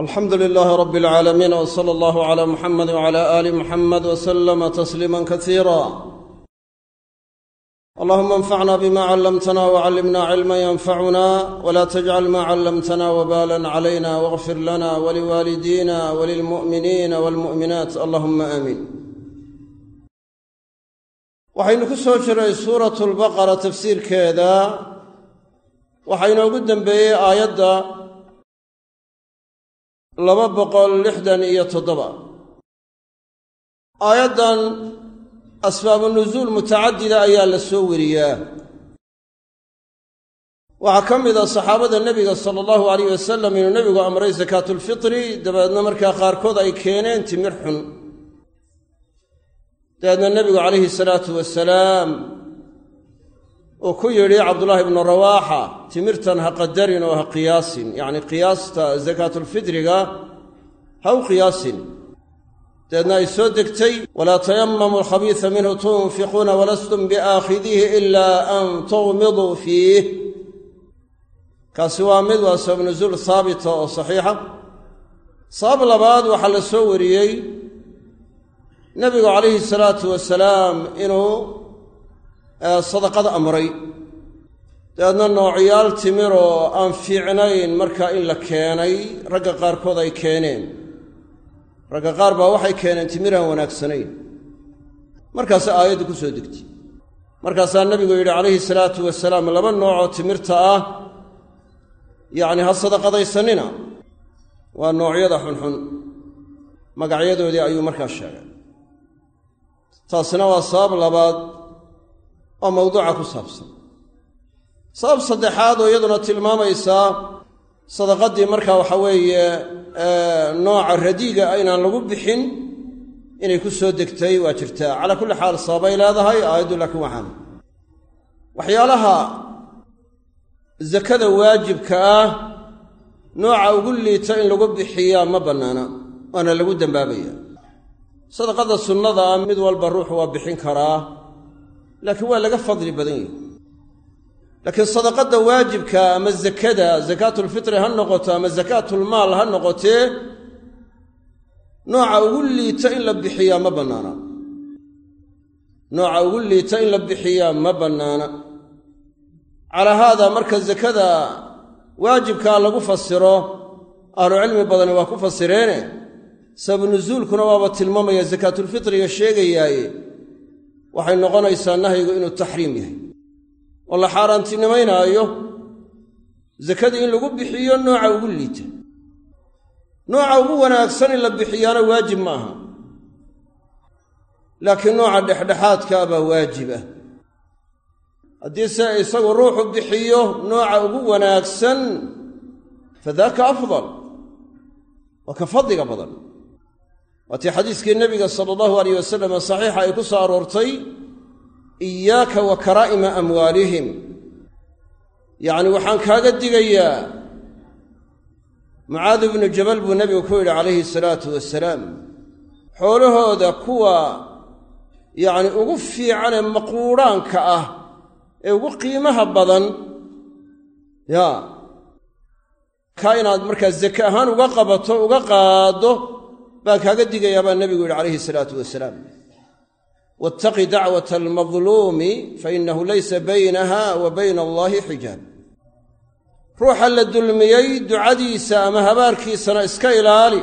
alxamdu lilaahi rab alcaalamiin w sala allahu cala muxamed wcala aali muxamed wslama tasliima kasiira allahuma anfacna bima callamtana wcallimna cilma yanfacuna wla tajcal ma callamtana wbalan calayna wاغfir lana waliwaalidina walilmu'miniina walmu'minaat allahuma aamiin waxaynu ku soo jiray suuratu lbaqara tafsiirkeeda. Waxaa inoogu dembeeyey aayadda laba boqol lixdan iyo toddoba. Aayaddan asbaabu nusuul mutacadida ayaa la soo weriyaa waxaa ka mid a saxaabada nebiga sala allahu alayh wasalam inuu nebigu amray sakaatulfitri dabeedna markaa qaarkood ay keeneen timir xun. Dabeedna nebigu calayhi salaatu wasalaam uu ku yidhi cabdullaahi ibnu rawaaxa timirtan ha qadarin oo ha qiyaasin. Yacni qiyaasta sakaatulfitriga ha u qiyaasin. Dabeedna ay soo degtay walaa tayamamu alkhabiisa minhu tunfiquuna walastum biaakhidiihi ilaa an tughmiduu fiih. Kaasi waa mid waa sabab nusuul haabita oo saxiixa. Sabab labaad waxaa la soo wariyey nebigu calayhi salaatu wasalaam inuu sadaqada amray. Dabeedna noocyaal timiroo aan fiicnayn markaa in la keenay ragga qaarkood ay keeneen. Ragga qaar baa waxay keeneen timir aan wanaagsanayn. Markaasa aayaddu ku soo degtay. Markaasaa nebigu yidhi calayhi salaatu wasalaam laba noocoo timirta ah yacni ha sadaqadaysanina waa noocyada xunxun. Magacyadoodii ayuu markaa sheegay. Taasina waa sabab labaad oo mawduuca ku saabsan. Sabab saddexaad oo iyaduna tilmaamaysaa sadaqadii marka waxa weeye nooca radiiga inaan lagu bixin inay ku soo degtay waa jirtaa calaa kulli xaal sababay leedahay aayaddu laakiin waxaan. Waxyaalaha sakada waajibka ah nooca ugu liita in lagu bixiyaa ma bannaana waana lagu dambaabaya. Sadaqada sunnada ah mid walba ruuxu waa bixin karaa laakiin waa laga fadli badan yahi laakiin sadaqadda waajibka ama zakada sakaatulfitri ha noqoto ama sakaatulmaal ha noqotee nooca ugu liita in la bixiyaa ma bannaana. Nooca ugu liita in la bixiyaa ma bannaana. Calaa haada marka sakada waajibkaa lagu fasiro ahlucilmi badani waa ku fasireene sababu nusuulkuna waaba tilmaamaya sakaatulfitriga sheegayaaye waxay noqonaysaa nahyigu inuu taxriim yahay. oo la xaaraantinimaynaayo sakadii in lagu bixiyo nooca ugu liita. nooca ugu wanaagsan in la bixiyaana waajib ma aha. laakiin nooca dhexdhexaadkaa baa waajib ah. haddii se isagu ruuxu bixiyo nooca ugu wanaagsan fadaaka afdal waa ka fadliga badan waatii xadiiskii nebiga sala allahu alayh wasalam saxiixa ay ku soo aroortay iyaaka wa karaa'ima amwaalihim. Yacni waxaan kaaga digayaa mucaad ibnu jabal buu nebigu ku yidhi calayhi salaatu wasalaam xoolahooda kuwa yacni ugu fiicanee maquudhaanka ah ee ugu qiimaha badan yaa kaa inaad markaa zake ahaan uga qabato uga qaaddo baan kaaga digayaa baa nebigu yidhi calayhi salaatu wasalaam. Wattaqi dacwata almadluumi fainahu laysa baynaha wa bayna allaahi xijaab. Ruuxa la dulmiyey ducadiisa ama habaarkiisana iska ilaali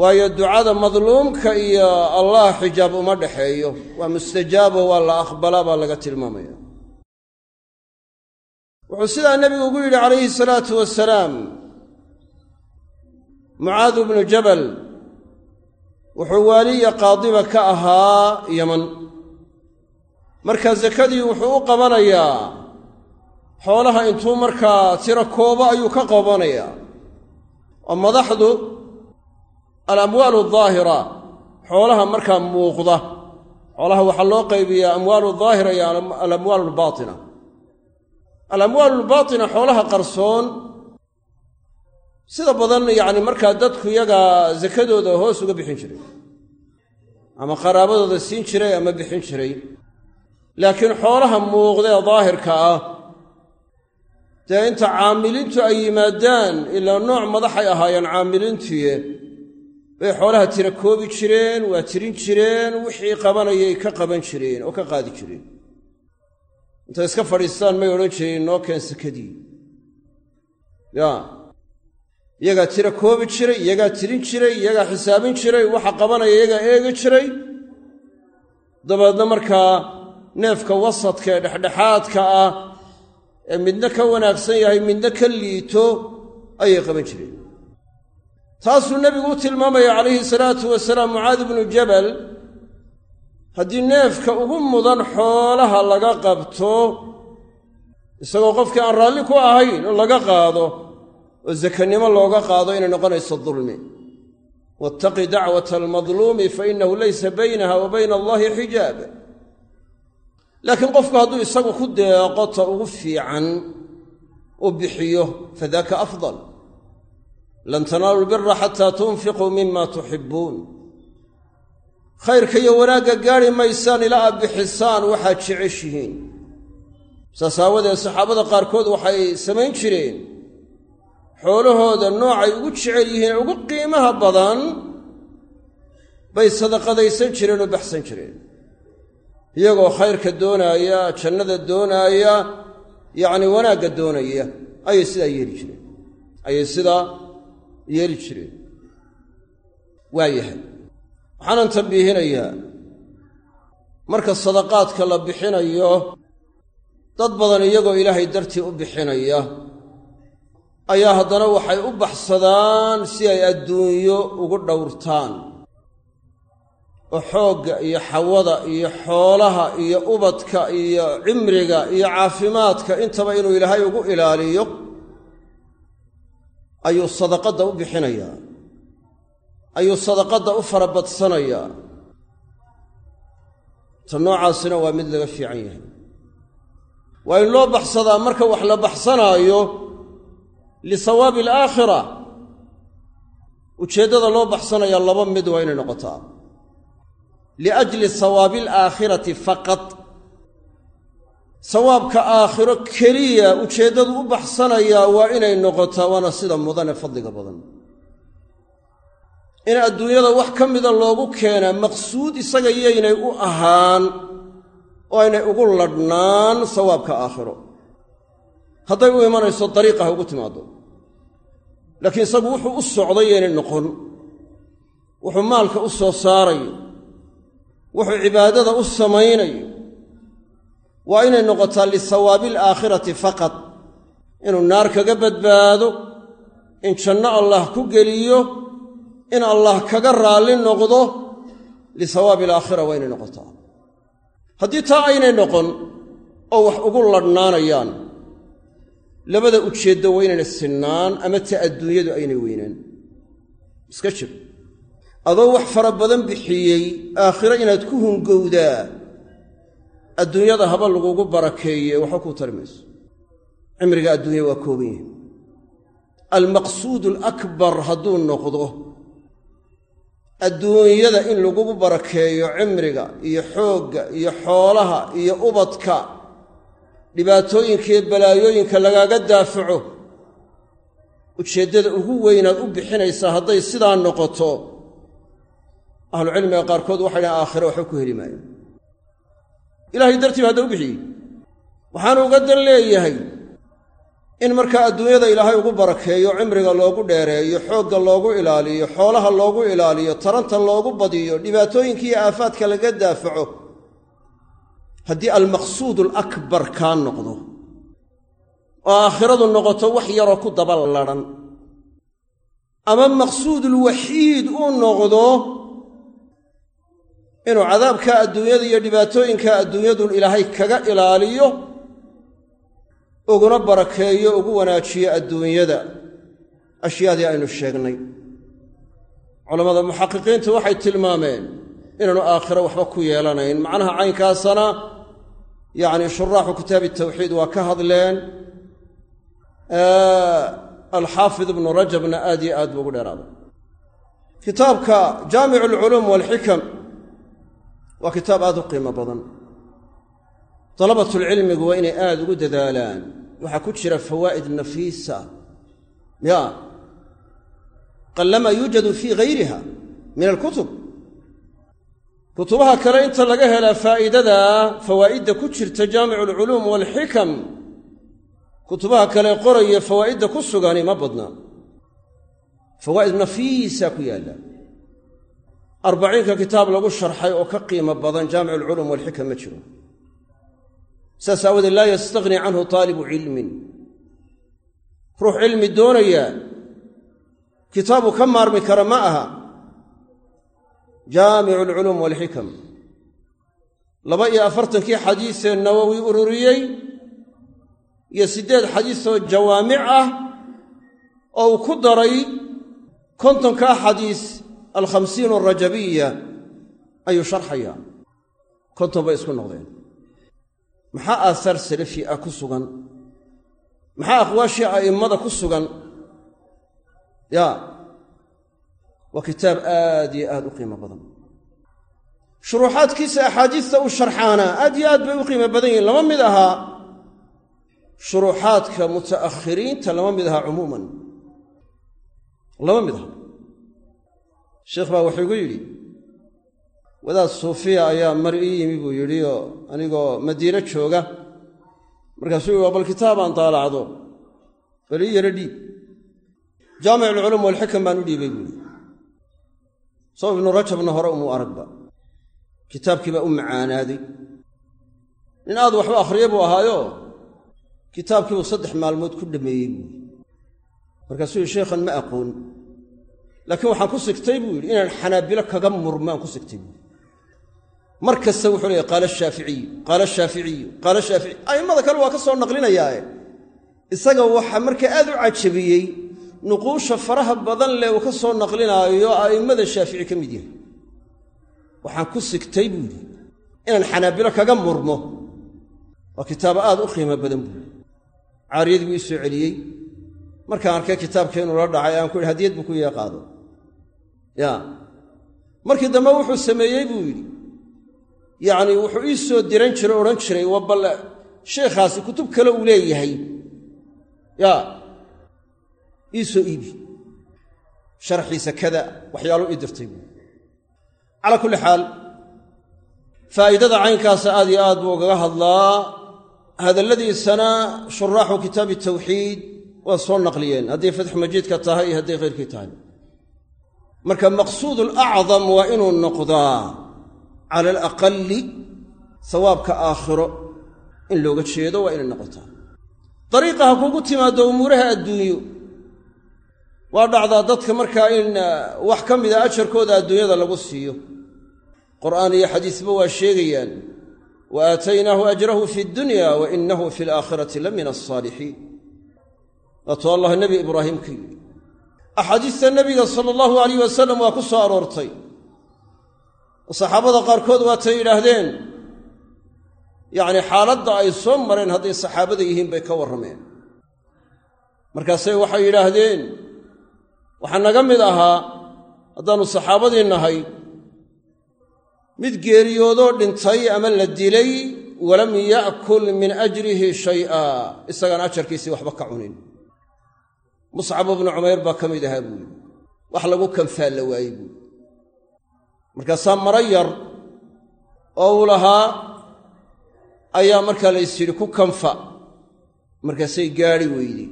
waayo ducada madluumka iyo allah xijaab uma dhexeeyo waa mustajaabo waa la aqbalaa baa laga tilmaamaya. Wuxuu sidaa nebigu ugu yidhi calayhi salaatu wasalaam mucaadu bnu jabal wuxuu waaliya qaadiba ka ahaa yaman marka sakadii wuxuu u qabanayaa xoolaha intuu markaa tiro koobo ayuu ka qabanayaa. Oo madaxdu alamwaalu daahira xoolaha markaa muuqda. Xoolaha waxaa loo qaybiyaa amwaalu daahira iyo alamwaalu albaatina. Alamwaalu albaatina xoolaha qarsoon sida badan yacni markaa dadku yagaa sakadooda hoos uga bixin jiray ama qaraabadooda siin jiray ama bixin jiray. Laakiin xoolaha muuqdee daahirka ah dee inta caamiliintu ay yimaadaan ilaa nooc madaxay ahaayeen caamiliintuye bay xoolaha tira koobi jireen waa tirin jireen wixii qabanayay ka qaban jireen oo ka qaadi jireen. Intay iska fadhiistaan may odhan jireen noo keen sakadii. Ya iyagaa tira koobi jiray iyagaa tirin jiray iyagaa xisaabin jiray waxa qabanaya iyagaa eegi jiray. Dabeedna markaa neefka wasadka ee dhexdhexaadka ah ee midna ka wanaagsan yahay midna ka liito ayay qaban jireen. Taasuu nebigu u tilmaamaya calayhi salaatu wasalaam mucaad ibnu jabal haddii neefka ugu mudan xoolaha laga qabto isagoo qofkii aan raalli ku ahayn oo laga qaado oo sakanimo looga qaado inay noqonayso dulmi. Wattaqi dacwata almadluumi fa innahu laysa baynaha wa bayna allahi xijaab. Laakiin qofku hadduu isagu ku deeqo ta ugu fiican u bixiyo fadaaka afdal. Lan tanaalu lbira xataa tunfiquu mima tuxibbuun. Khayrka iyo wanaagga gaadhi maysaan ilaa aad bixisaan waxaad jeceshihiin. Saas aawadeed saxaabada qaarkood waxay samayn jireen xoolahooda noocay ugu jecel yihiin ugu qiimaha badan bay sadaqadaysan jireen oo baxsan jireen. Iyagoo khayrka doonaaya jannada doonaaya yacni wanaagga doonaya ayay sidaa yeeli jireen. Ayay sidaa yeeli jireen. Waayahay waxaanan tambiihinayaa marka sadaqaadka la bixinayo dad badan iyagoo ilaahay dartii u bixinaya ayaa haddana waxay u baxsadaan si ay adduunyo ugu dhowrtaan. Oo xoogga iyo xawada iyo xoolaha iyo ubadka iyo cimriga iyo caafimaadka intaba inuu ilaahay ugu ilaaliyo ayuu sadaqadda u bixinayaa. Ayuu sadaqadda u farabadsanayaa. Ta noocaasina waa mid laga fiican yahay. Waa in loo baxsadaa marka wax la baxsanaayo lisawaabi alaakhira ujeeddada loo baxsanaya laba mid waa inay noqotaa. liajli sawaabi alaakhirati faqad sawaabka aakhiro keliya ujeeddadu u baxsanayaa waa inay noqotaa waana sida mudane fadliga badan. In adduunyada wax ka mida loogu keenaa maqsuud isaga yaynay u ahaan oo aynay ugu ladhnaan sawaabka aakhiro. Hadday u imanayso dariiqa ha ugu timaaddo laakiin isagu wuxuu u socday yaynay noqon. Wuxuu maalka u soo saarayo wuxuu cibaadada u samaynayo waa inay noqotaa lisawaabi alaakhirati faqad inuu naar kaga badbaado in janno allah ku geliyo in allah kaga raalli noqdo lisawaabi alaakhira waa inay noqotaa. Haddii taa aynay noqon oo wax ugu ladhnaanayaan labada ujeeddo waa inayna sinnaan ama ta adduunyadu aynay weynaan. Iska jir. Adoo wax fara badan bixiyey aakhiro inaad ku hungowdaa adduunyada haba lagugu barakeeye waxba kuu tari mayso. Cimriga adduunya waa kooban yahi almaqsuudu alakbar hadduu noqdo adduunyada in lagugu barakeeyo cimriga iyo xoogga iyo xoolaha iyo ubadka dhibaatooyinka iyo balaayooyinka lagaaga daafaco ujeeddada ugu weynaad u bixinaysaa hadday sidaa noqoto ahlucilmiga qaarkood waxay dhahan aakhire waxba ku heli maayo. Ilahay dartiiba hadda u bixiyey. Waxaanu uga dan leeyahay in markaa adduunyada ilaahay ugu barakeeyo cimriga loogu dheereeyo xoogga loogu ilaaliyo xoolaha loogu ilaaliyo taranta loogu badiyo dhibaatooyinka iyo aafaadka laga daafaco haddii almaqsuud alakbar kaa noqdo oo aakhiradu noqoto wax yaroo ku daba ladhan ama maqsuudulwaxiid uu noqdo inuu cadaabka adduunyada iyo dhibaatooyinka adduunyadu ilaahay kaga ilaaliyo uguna barakeeyo ugu wanaajiyo adduunyada. Ashyaadii aynu sheegnay. Culammada muxaqiqiintu waxay tilmaameen inaanu aakhiro waxba ku yeelanayn. Macnaha caynkaasana yacni shuraaxu kitaabi tawxiid waa ka hadleen alxaafid ibnu rajabna aad iyo aad buu ugu dheeraaday. Kitaabka jaamicu alculuum waalxikam waa kitaab aad u qiimo badan. Dalabatulcilmigu waa inay aad ugu dadaalaan. Waxaa ku jira fawaa'id nafiisa. Ya qallama yuujadu fii alkutub kutubaha kale inta laga helaa faa'iidada fawaa'idda ku jirta jaamicu alculuum waalxikam kutubaha kale qoraya fawaa'idda ku sugani ma badna. Fawaa'id nafiisa ku yaalla. Arbaciinka kitaab lagu sharxay oo ka qiimo badan jaamicu alculuum walxikam ma jiro. Saas aawadeed laa yastagni canhu taalibu cilmin. Ruux cilmi doonaya. Kitaabu ka maarmi kara ma aha jaamicu alculuum walxikam laba iyo afartankii xadiisee nawowi ururiyey iyo siddeed xadiisoo jawaamic ah oo uu ku daray kontonkaa xadiis alkhamsiin arajabiya ayuu sharxayaa. Konton bay isku noqdeen. Maxaa aahaar salafi ah ku sugan? Maxaa aqwaashii a'immada ku sugan? Ya waa kitaab aad iyo aad u qiimo badan. Shuruuxaadkiisa axaadiista uu sharxaanaa aad iyo aad bay u qiimo badan yihiin. Lama mid ahaa shuruuxaadka muta'akhiriinta lama mid ahaa cumuuman. Lama mid aha. Sheekh baa wuxuu igu yidhi wadaad suufiya ayaa mar ii yimi buu yidhi oo anigoo madiine jooga. Markaasuu yidhi waa bal kitaabaan daalacdo bal ii yaro dhiib. Jaamic alculuum walxikam baan u dhiibay buuhi soo ibnu rajabna hore umuu aragba. Kitaabkii baa u macaanaaday. Nin aad waxba akhriya buu ahaayo kitaabkiibuu saddex maalmood ku dhammeeyey buuhi markaasuu yidhi sheekhan ma aqoon. Laakiin waxaan ku sigtay buu yidhi inaan xanaabilo kaga murmaan ku sigtay buui mar kasta wuxuu leeyahy qaala shaaficiyu qaala shaaficiyu qaala shaaficiy a'immada kale waa ka soo naqlinayaae isaga waxa marka aad u cajabiyey nuquusha faraha badan leh uu ka soo naqlinaayo a'immada shaafici ka mid yahay waxaan ku sigtay buu yidhi inaan xanaabilo kaga murmo. Waa kitaabo aad u qiimo badan buui caariyadii buu ii soo celiyey. Markaan arkay kitaabka inuu la dhacay aan ku yidhi hadiyad buu ku yee qaado ya. Markii dambe wuxuu sameeyey buu yidhi. Yacnii wuxuu ii soo diran jiray o odhan jiray waa balle sheikhaasi kutub kale uu leeyahay. Ya ii iibi. Sharxiisa kada waxyaaluu ii dirtay buui calaa kulli xaal faa'iidada caynkaasa aad iyo aad buu ugaga hadlaa. Hadalladiisana shuraaxu kitaabi tawxiid waa soo naqliyeen. Hadday fatxu majiidka tahay iyo hadday khayrkii tahay. Marka maqsuud alacdam waa inuu noqdaa cala alaqali sawaabka aakhiro. In looga jeedo waa inay noqotaa. Dariiqa ha kugu timaaddo umuuraha adduunyo waa dhacdaa dadka markaa in wax ka mida ajarkooda adduunyada lagu siiyo. Qur'aan iyo xadiisba waa sheegayaan wa aataynaahu ajrahu fi dunya wa inahu fi alaakhirati la min alsaalixiin waatuu allah nebi ibraahim ka yidhi. Axaadiista nebiga sala allahu alayh wasalam waa ku soo aroortay. Oo saxaabada qaarkood waatay yidhaahdeen yacni xaaladda ay soo mareen hadday saxaabada yihiin bay ka warrameen. Markaasay waxay yidhaahdeen waxaa naga mid ahaa haddaannu saxaabadii nahay mid geeriyoodoo dhintay ama la dilay walam ya'kul min ajrihi shay'a isagaan ajarkiisii waxba ka cunin. Muscab ibnu cumayr baa ka mid ahaa buuli wax lagu kanfaa la waayey buuli markaasaa mara yar oo uu lahaa ayaa markaa la is yidhi ku kanfa. Markaasay gaadhi weydey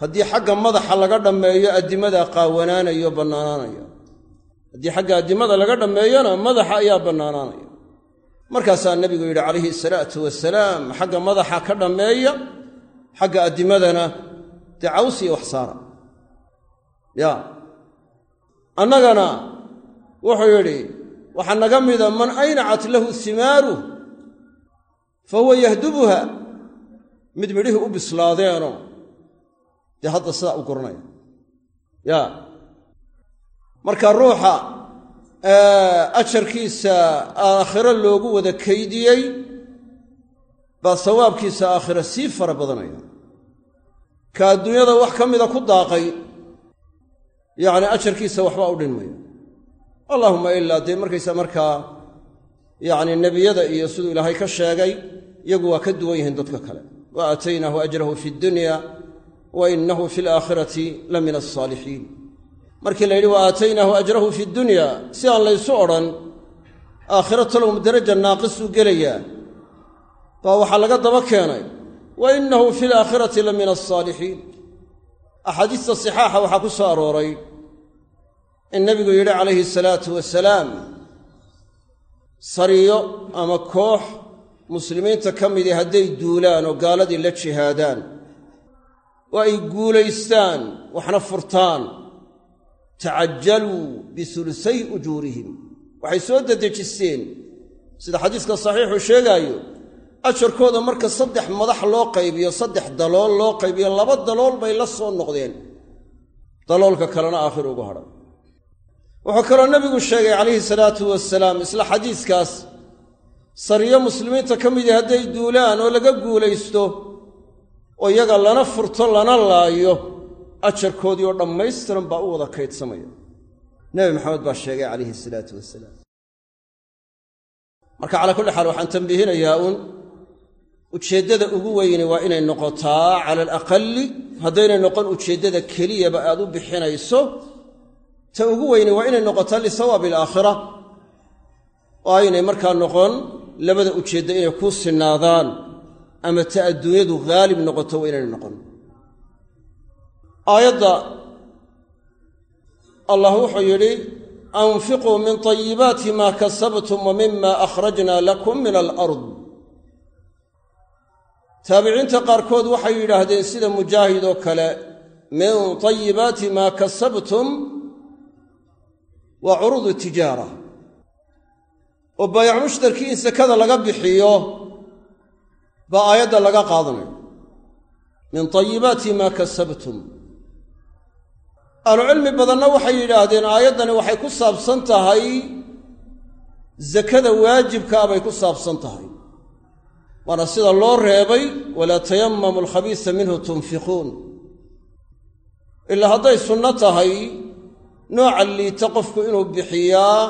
haddii xagga madaxa laga dhammeeyo addimadaa qaawanaanayo bannaanaanaya haddii xagga addimada laga dhammeeyona madaxa ayaa bannaanaanaya markaasaa nebigu yidhi calayhi salaatu wasalaam xagga madaxa ka dhammeeya xagga addimadana dee caws iyo wax saara. Ya. Annagana wuxuu yidhi waxaa naga mida man aynacat lahu simaaruh fa huwa yahdubuha. Mid midhihii u bislaadeenoo dee hadda sidaa u guranaya. Ya. Marka ruuxa ajarkiisa aakhiro loogu wada kaydiyey baa sawaabkiisa aakhiro sii fara badanaya. Ka adduunyada wax ka mida ku daaqay yacni ajarkiisa waxba u dhinmaya allaahuma ilaa dee markaysa markaa yacni nebiyada iyo siduu ilaahay ka sheegay iyagu waa ka duwan yihiin dadka kale. Wa aataynaahu ajrahu fi ddunya wa inahu fi alaakhirati la min alsaalixiin markii la yidhi wa aataynaahu ajrahu fi dunya si aan laysu odhan aakhiro talowm daraja naaqisuu gelayaa baa waxaa laga daba keenay. Wa inahu fi alaakhirati la min alsaalixiin axaadiista sixaaxa waxaa ku soo arooray in nebigu yidhi calayhi salaatu wasalaam sariyo ama koox muslimiinta ka midii hadday duulaan oo gaaladii la jihaadaan oo ay guulaystaan waxna furtaan. Tacajaluu bisulusay ujuurihim. Waxay soo dedejisteen sida xadiiska saxiixu sheegaayo ajarkooda marka saddex madax loo qaybiyo saddex dalool loo qaybiyo laba dalool bay la soo noqdeen. Daloolka kalena aakhir ugu hadhan. Wuxuu kaloo nebigu sheegay calayhi salaatu wasalaam isla xadiiskaas sariyo muslimiinta ka midii hadday duulaan oo laga guulaysto oo iyaga lana furto lana laayo ajarkoodii oo dhammaystiran baa u wada kaydsamaya. Nebi maxamed baa sheegay calayhi salaatu wasalaam marka calaa kulli xaal waxaan tambiihinayaa uun ujeeddada ugu weyni waa inay noqotaa cala alaqali haddaynay noqon ujeeddada keliyaba aad u bixinayso ta ugu weyni waa inay noqotaa lisawaabi alaakhira oo aynay markaa noqon labada ujeeddo inay kuu sinaadaan ama ta adduunyadu haalib noqoto waa inaynay noqon. Aayadda allah wuxuu yidhi anfiquu min tayibaati maa kasabtum wa mima akhrajna lakum min alard. Taabiciinta qaarkood waxay yidhaahdeen sida mujaahid oo kale min tayibaati maa kasabtum waa curuudu tijaara. Oo baayac mushtarkii in sakada laga bixiyo baa aayadda laga qaadanayo. Min tayibaati maa kasabtum. Ahlucilmi badanna waxay yidhaahdeen aayaddani waxay ku saabsan tahay sakada waajibkaa bay ku saabsan tahay. Waana sida loo reebay walaa tayamamu alkhabiisa minhu tunfiquun. Ilaa hadday sunno tahay nooca liita qofku inuu bixiyaa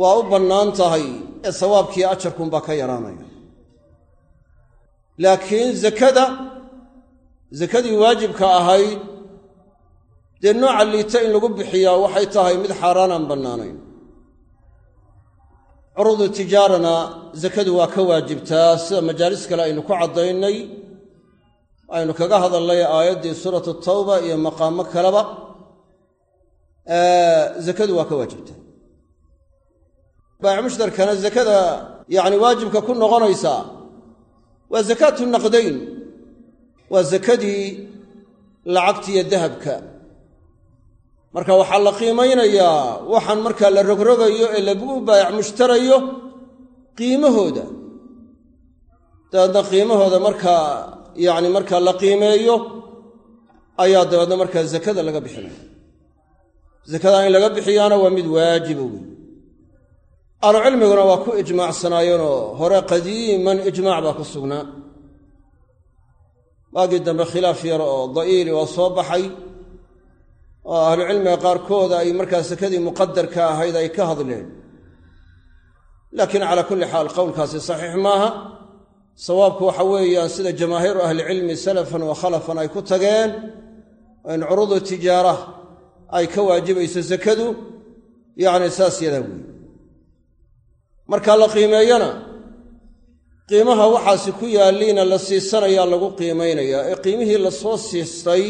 waa u bannaan tahay ee sawaabkiiyo ajarkunbaa ka yaraanaya laakiin zakada sakadii waajibka ahayd dee nooca liita in lagu bixiyaa waxay tahay mid xaaraanaan bannaanayn. Curuudu tijaarana sakadu waa ka waajibtaa sida majaalis kale aynu ku caddaynay aynu kaga hadalnay aayaddii suuratu tawba iyo maqaamo kaleba zakadu waa ka waajibtaa. Baayic mushtarkana zakada yacni waajibka ku noqonaysaa waa zakaatu naqdayn. Waa sakadii lacagtiiyo dahabka. Marka waxaa la qiimaynayaa waxaan markaa la rogrogayo ee lagu baayac mushtarayo qiimahooda. Dabeedna qiimahooda markaa yacni markaa la qiimeeyo ayaa dabeedna markaa zakada laga bixinaya zakada in laga bixiyaana waa mid waajiba wey ahlucilmiguna waa ku ijmaacsanaayeenoo hore qadiiman ijmaac baa ku sugnaa. Waagii dambe khilaaf yar oo da'iili oo soo baxay oo ahlucilmiga qaarkood ay markaa sakadii muqadarka ahayd ay ka hadleen. Laakiin calaa kulli xaal qowlkaasi saxiix maaha. Sawaabku waxa weeyaan sida jamaahiiru ahlicilmi salafan wa khalafan ay ku tageen in curuudu tijaara ay ka waajibayso sakadu yacni saas yadaa weeye marka la qiimeeyana qiimaha waxaasi ku yaalliina la siisanayaa lagu qiimaynayaa ee qiimihii la soo siistay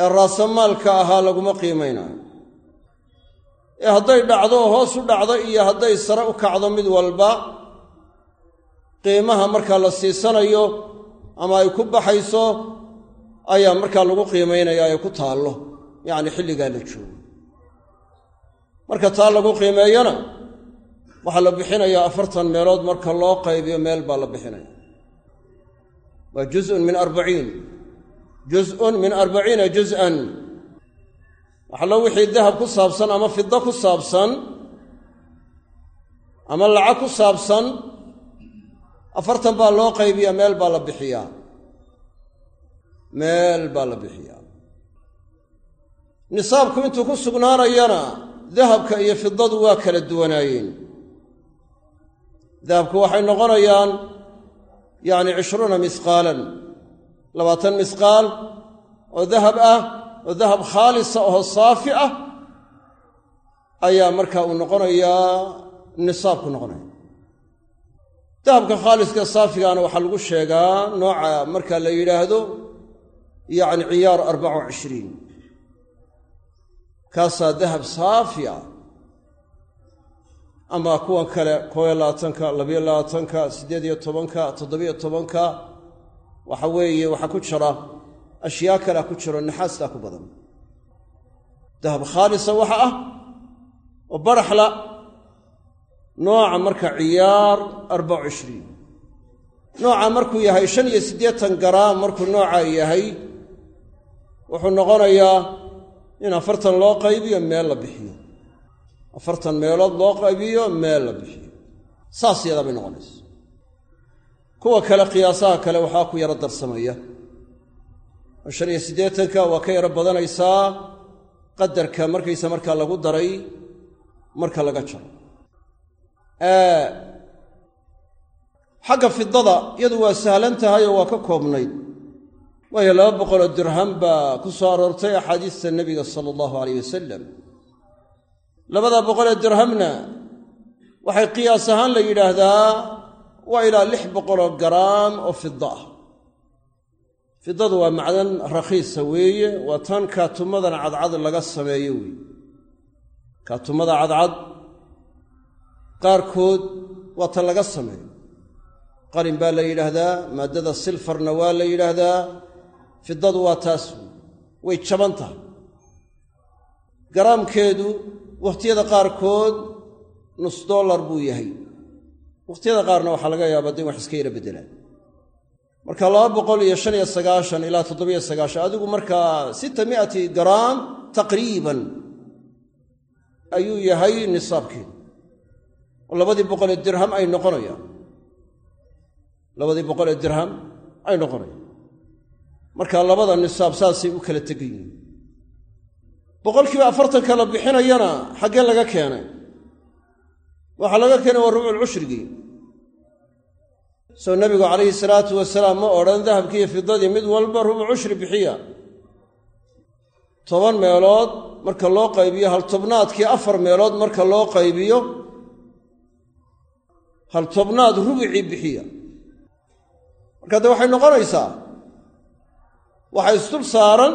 ee raasamaalka ahaa laguma qiimaynaayo ee hadday dhacdo hoos u dhacdo iyo hadday sare u kacdo mid walba qiimaha markaa la siisanayo ama ay ku baxayso ayaa markaa lagu qiimaynayaa ee ku taallo. Yacni xilligaa la joogo. Marka taa lagu qiimeeyana waxaa la bixinayaa afartan meelood marka loo qaybiyo meel baa la bixinaya. Waa juzun min arbaciin. Juzun min arbaciina juz'an. Waxallo wixii dahab ku saabsan ama fida ku saabsan ama lacag ku saabsan afartan baa loo qaybiyaa meel baa la bixiyaa. Meel baa la bixiyaa. Nisaabku intuu ku sugnaanayana dahabka iyo fidadu waa kala duwanaayeen dahabku waxay noqonayaan yacni cishruuna misqaalan. Labaatan misqaal oo dahab ah oo dahab khaalisa oo saafi ah ayaa marka uu noqonayaa nisaabku noqonaya. Dahabka khaaliska saafigaana waxaa lagu sheegaa nooca marka la yidhaahdo yacni ciyaar arbaca cishriin. Kaasaa dahab saafi ah ama kuwan kale koob iyo labaatanka labiyo labaatanka siddeed iyo tobanka toddobiyo tobanka waxa weeye waxaa ku jira ashyaa kalea ku jiro naxaastaa ku badan. Dahab khaalisa waxa ah oo baraxla nooca marka ciyaar arbaca cishriin nooca markuu yahay shan iyo siddeetan garaam markuu nooca yahay wuxuu noqonayaa in afartan loo qaybiyo meel la bixiyo afartan meelood loo qaybiyo meel la bixiyo saas yadaa bay noqonaysa. Kuwa kale qiyaasaha kale waxaa ku yaro darsamaya. Oo shan iyo siddeetanka waa ka yaro badanaysaa qadarka markaysa markaa lagu daray marka laga jaro. Xagga fidada iyadu waa sahlan tahay oo waa ka koobnayd. Waayo laba boqoloo dirham baa ku soo aroortay axaadiista nebiga sala allahu alayh wasalam labada boqolee dirhamna waxay qiyaas ahaan la yidhaahdaa waa ilaa lix boqoloo garaam oo fida ah. Fidadu waa macdan rakhiisa weeye waa tan kaatumadan cadcad laga sameeyo weeye. Kaatumada cadcad qaarkood waa tan laga sameeyo. Qalin baa la yidhaahdaa maaddada silfarna waa la yidhaahdaa fidadu waa taas way jaban tahay. Garaamkeedu wakhtiyada qaarkood nus dollar buu yahay. Wakhtiyada qaarna waxaa laga yaabaa de wax iska yara beddelaan. Marka laba boqol iyo shan iyo sagaashan ilaa toddobiyo sagaashan adigu markaa sita mi'ati garaam taqriiban ayuu yahay nisaabkeedu labadii boqolee dirham ay noqonayaan. Labadii boqolee dirham ay noqonayaan. Marka labada nisaab saasay u kala tegan yihiin boqolkiiba afartanka la bixinayana xaggee laga keenay. Waxaa laga keenay waa rubculcushrigii soo nebigu calayhi salaatu wasalaam ma odhan dahabkii iyo fidadii mid walba rubuc cushri bixiya. Toban meelood marka loo qaybiyo hal tobnaadkii afar meelood marka loo qaybiyo hal tobnaad rubucii bixiya. Marka dee waxay noqonaysaa waxaa isdul saaran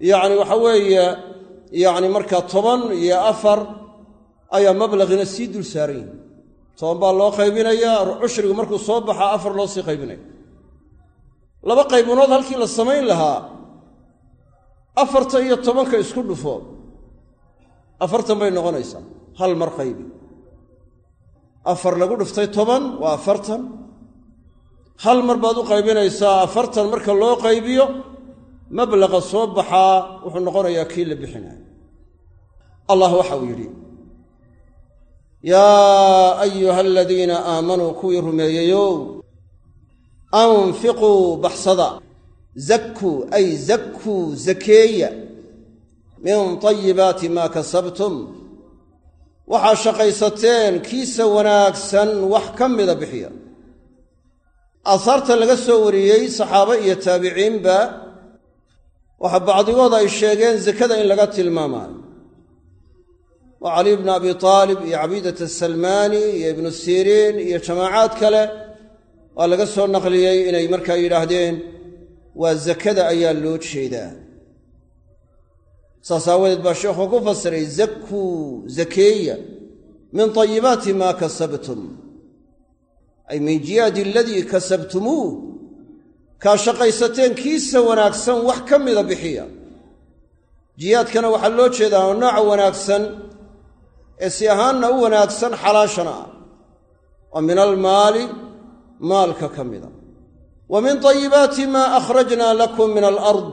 yacni waxa weeye yacni markaa toban iyo afar ayaa mablaqina sii dul saaran yihiin toban baa loo qaybinayaa cushrigu markuu soo baxaa afar loo sii qaybinaya. Laba qaybunood halkii la samayn lahaa afarta iyo tobanka isku dhufo afartan bay noqonaysaa hal mar qaybi. Afar lagu dhuftay toban waa afartan. Hal mar baad u qaybinaysaa afartan marka loo qaybiyo mablaqa soo baxaa wuxuu noqonayaa kii la bixinaayo. Allah waxa uu yidhi yaa ayuha aladiina aamanuu kuwii rumeeyeyow anfiquu baxsada zakkuu ay zakkuu zakeeya min tayibaati maa kasabtum. Waxaa shaqaysateen kiisa wanaagsan wax ka mida bixiya. Aahaarta laga soo wariyey saxaabo iyo taabiciinba waxaa bacdigood ay sheegeen zakada in laga tilmaamaayo waa caliy bnu abi taalib iyo cabiidat asalmaani iyo ibnu siriin iyo jamaacaad kale waa laga soo naqliyey inay markaa yidhaahdeen waa zakada ayaa loo jeedaa. Saas aawadeed baa sheekhu ku fasiray zakkuu zakeeya min tayibaati maa kasabtum. Ay min jiyaadi aladii kasabtumuuh kaa shaqaysateen kiisa wanaagsan wax ka mida bixiya. Jiyaadkana waxaa loo jeedaa nooca wanaagsan ee si ahaanna u wanaagsan xalaashana ah. Oo min almaali maalka ka mida. Wa min tayibaati maa akhrajnaa lakum min alard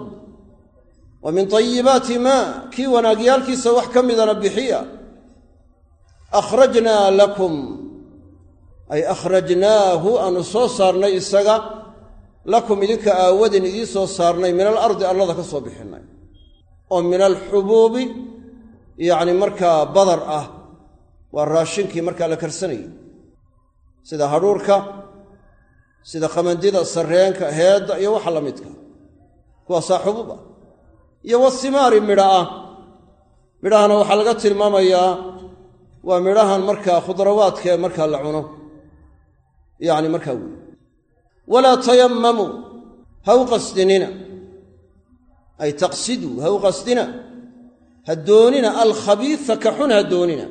wa min tayibaati maa kii wanaagyaalkiisa wax ka midana bixiya. Akhrajnaa lakum ay akhrajnaahu aanu soo saarnay isaga lakum idinka aawadin idiin soo saarnay min alardi allada ka soo bixinnay oo min alxubuubi yacni markaa badar ah waa raashinkii markaa la karsanayay. sida hadhuurka sida qamandida sarreenka heedda iyo waxa la midka. kuwaasaa xububa iyo wasimaari midha ah midhahana waxaa laga tilmaamayaa waa midhahan markaa khudrawaadkaee markaa la cuno. yacni markaa wey walaa tayamamuu ha qasdinina. Ay taqsiduu ha qasdina. Ha doonina alkhabiisa ka xun ha doonina.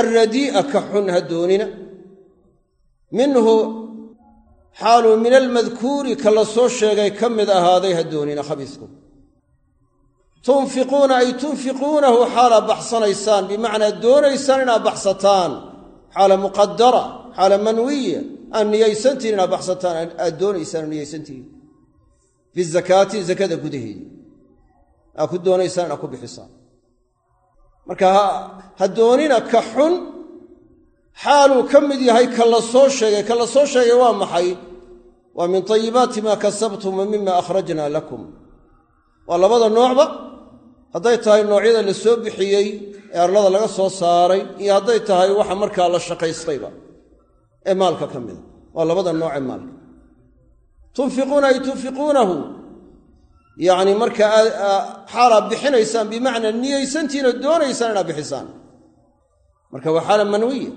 Alradii'a ka xun ha doonina. Minhu xaaluu min almadkuuri ka la soo sheegay ka mid ahaaday ha doonina khabiisku. Tunfiquuna ay tunfiquunahu xaalaa baxsanaysaan bimacnaa doonaysaan inaad baxsataan xaala muqadara xaala manwiya aan niyaysantihin inaad baxsataan aad doonaysaan niyaysantihin. Fi zakaati zakada gudaheeda aad ku doonaysaan inaad ku bixisaan. Marka ha doonina ka xun xaaluu ka mid yahay ka la soo sheegay ka la soo sheegay waa maxay? Waa min tayibaati maa kasabtum wa mima akhrajna lakum. Waa labada noocba hadday tahay noocyada la soo bixiyey ee arlada laga soo saaray iyo hadday tahay waxa markaa la shaqaystayba ee maalka ka mida waa labada nooc ee maalka. Tunfiquuna ay tunfiquunahu. Yacni marka xaalaad bixinaysaan bimacnaa niyaysantiinoo doonaysaan inaad bixisaan. Marka waa xaala manwiya.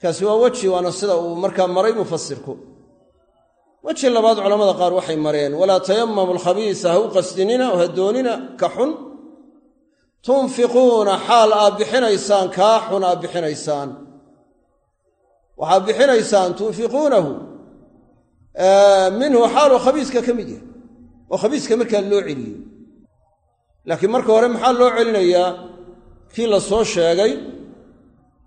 Kaasi waa weji waana sida uu markaa maray mufasirku weji labaad culamada qaar waxay mareen walaa tayamamu alkhabiisa ha u qasdinina oo ha doonina ka xun. Tunfiquuna xaal aad bixinaysaan kaa xun aad bixinaysaan waxaad bixinaysaan tunfiquunahu minhu xaaluu khabiiska ka mid yahay oo khabiiska markaa loo celiyo laakiin marka hore maxaa loo celinayaa? Kii la soo sheegay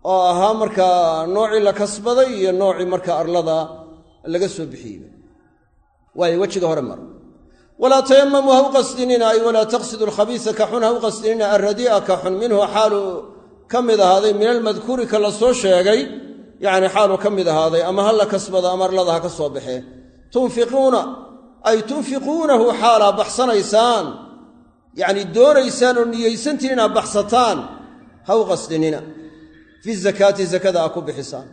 oo ahaa markaa noocii la kasbaday iyo noocii markaa arlada laga soo bixiyeyba waayo wejiga hore mar. Walaa tayamamuu ha u qasdinina ay walaa taqsidu alkhabiisa ka xun ha u qasdinina alradii'a ka xun minhu xaaluu ka mid ahaaday min almadkuuri ka la sheegay yacni xaaluu ka mid ahaaday ama ha la kasbado ama arlada ha ka soo baxee. Tunfiquuna ay tunfiquunahu xaalaa baxsanaysaan. Yacni doonaysaan oo niyaysantiin inaad baxsataan. Ha u qasdinina. Fi zakaati zakada a ku bixisaan.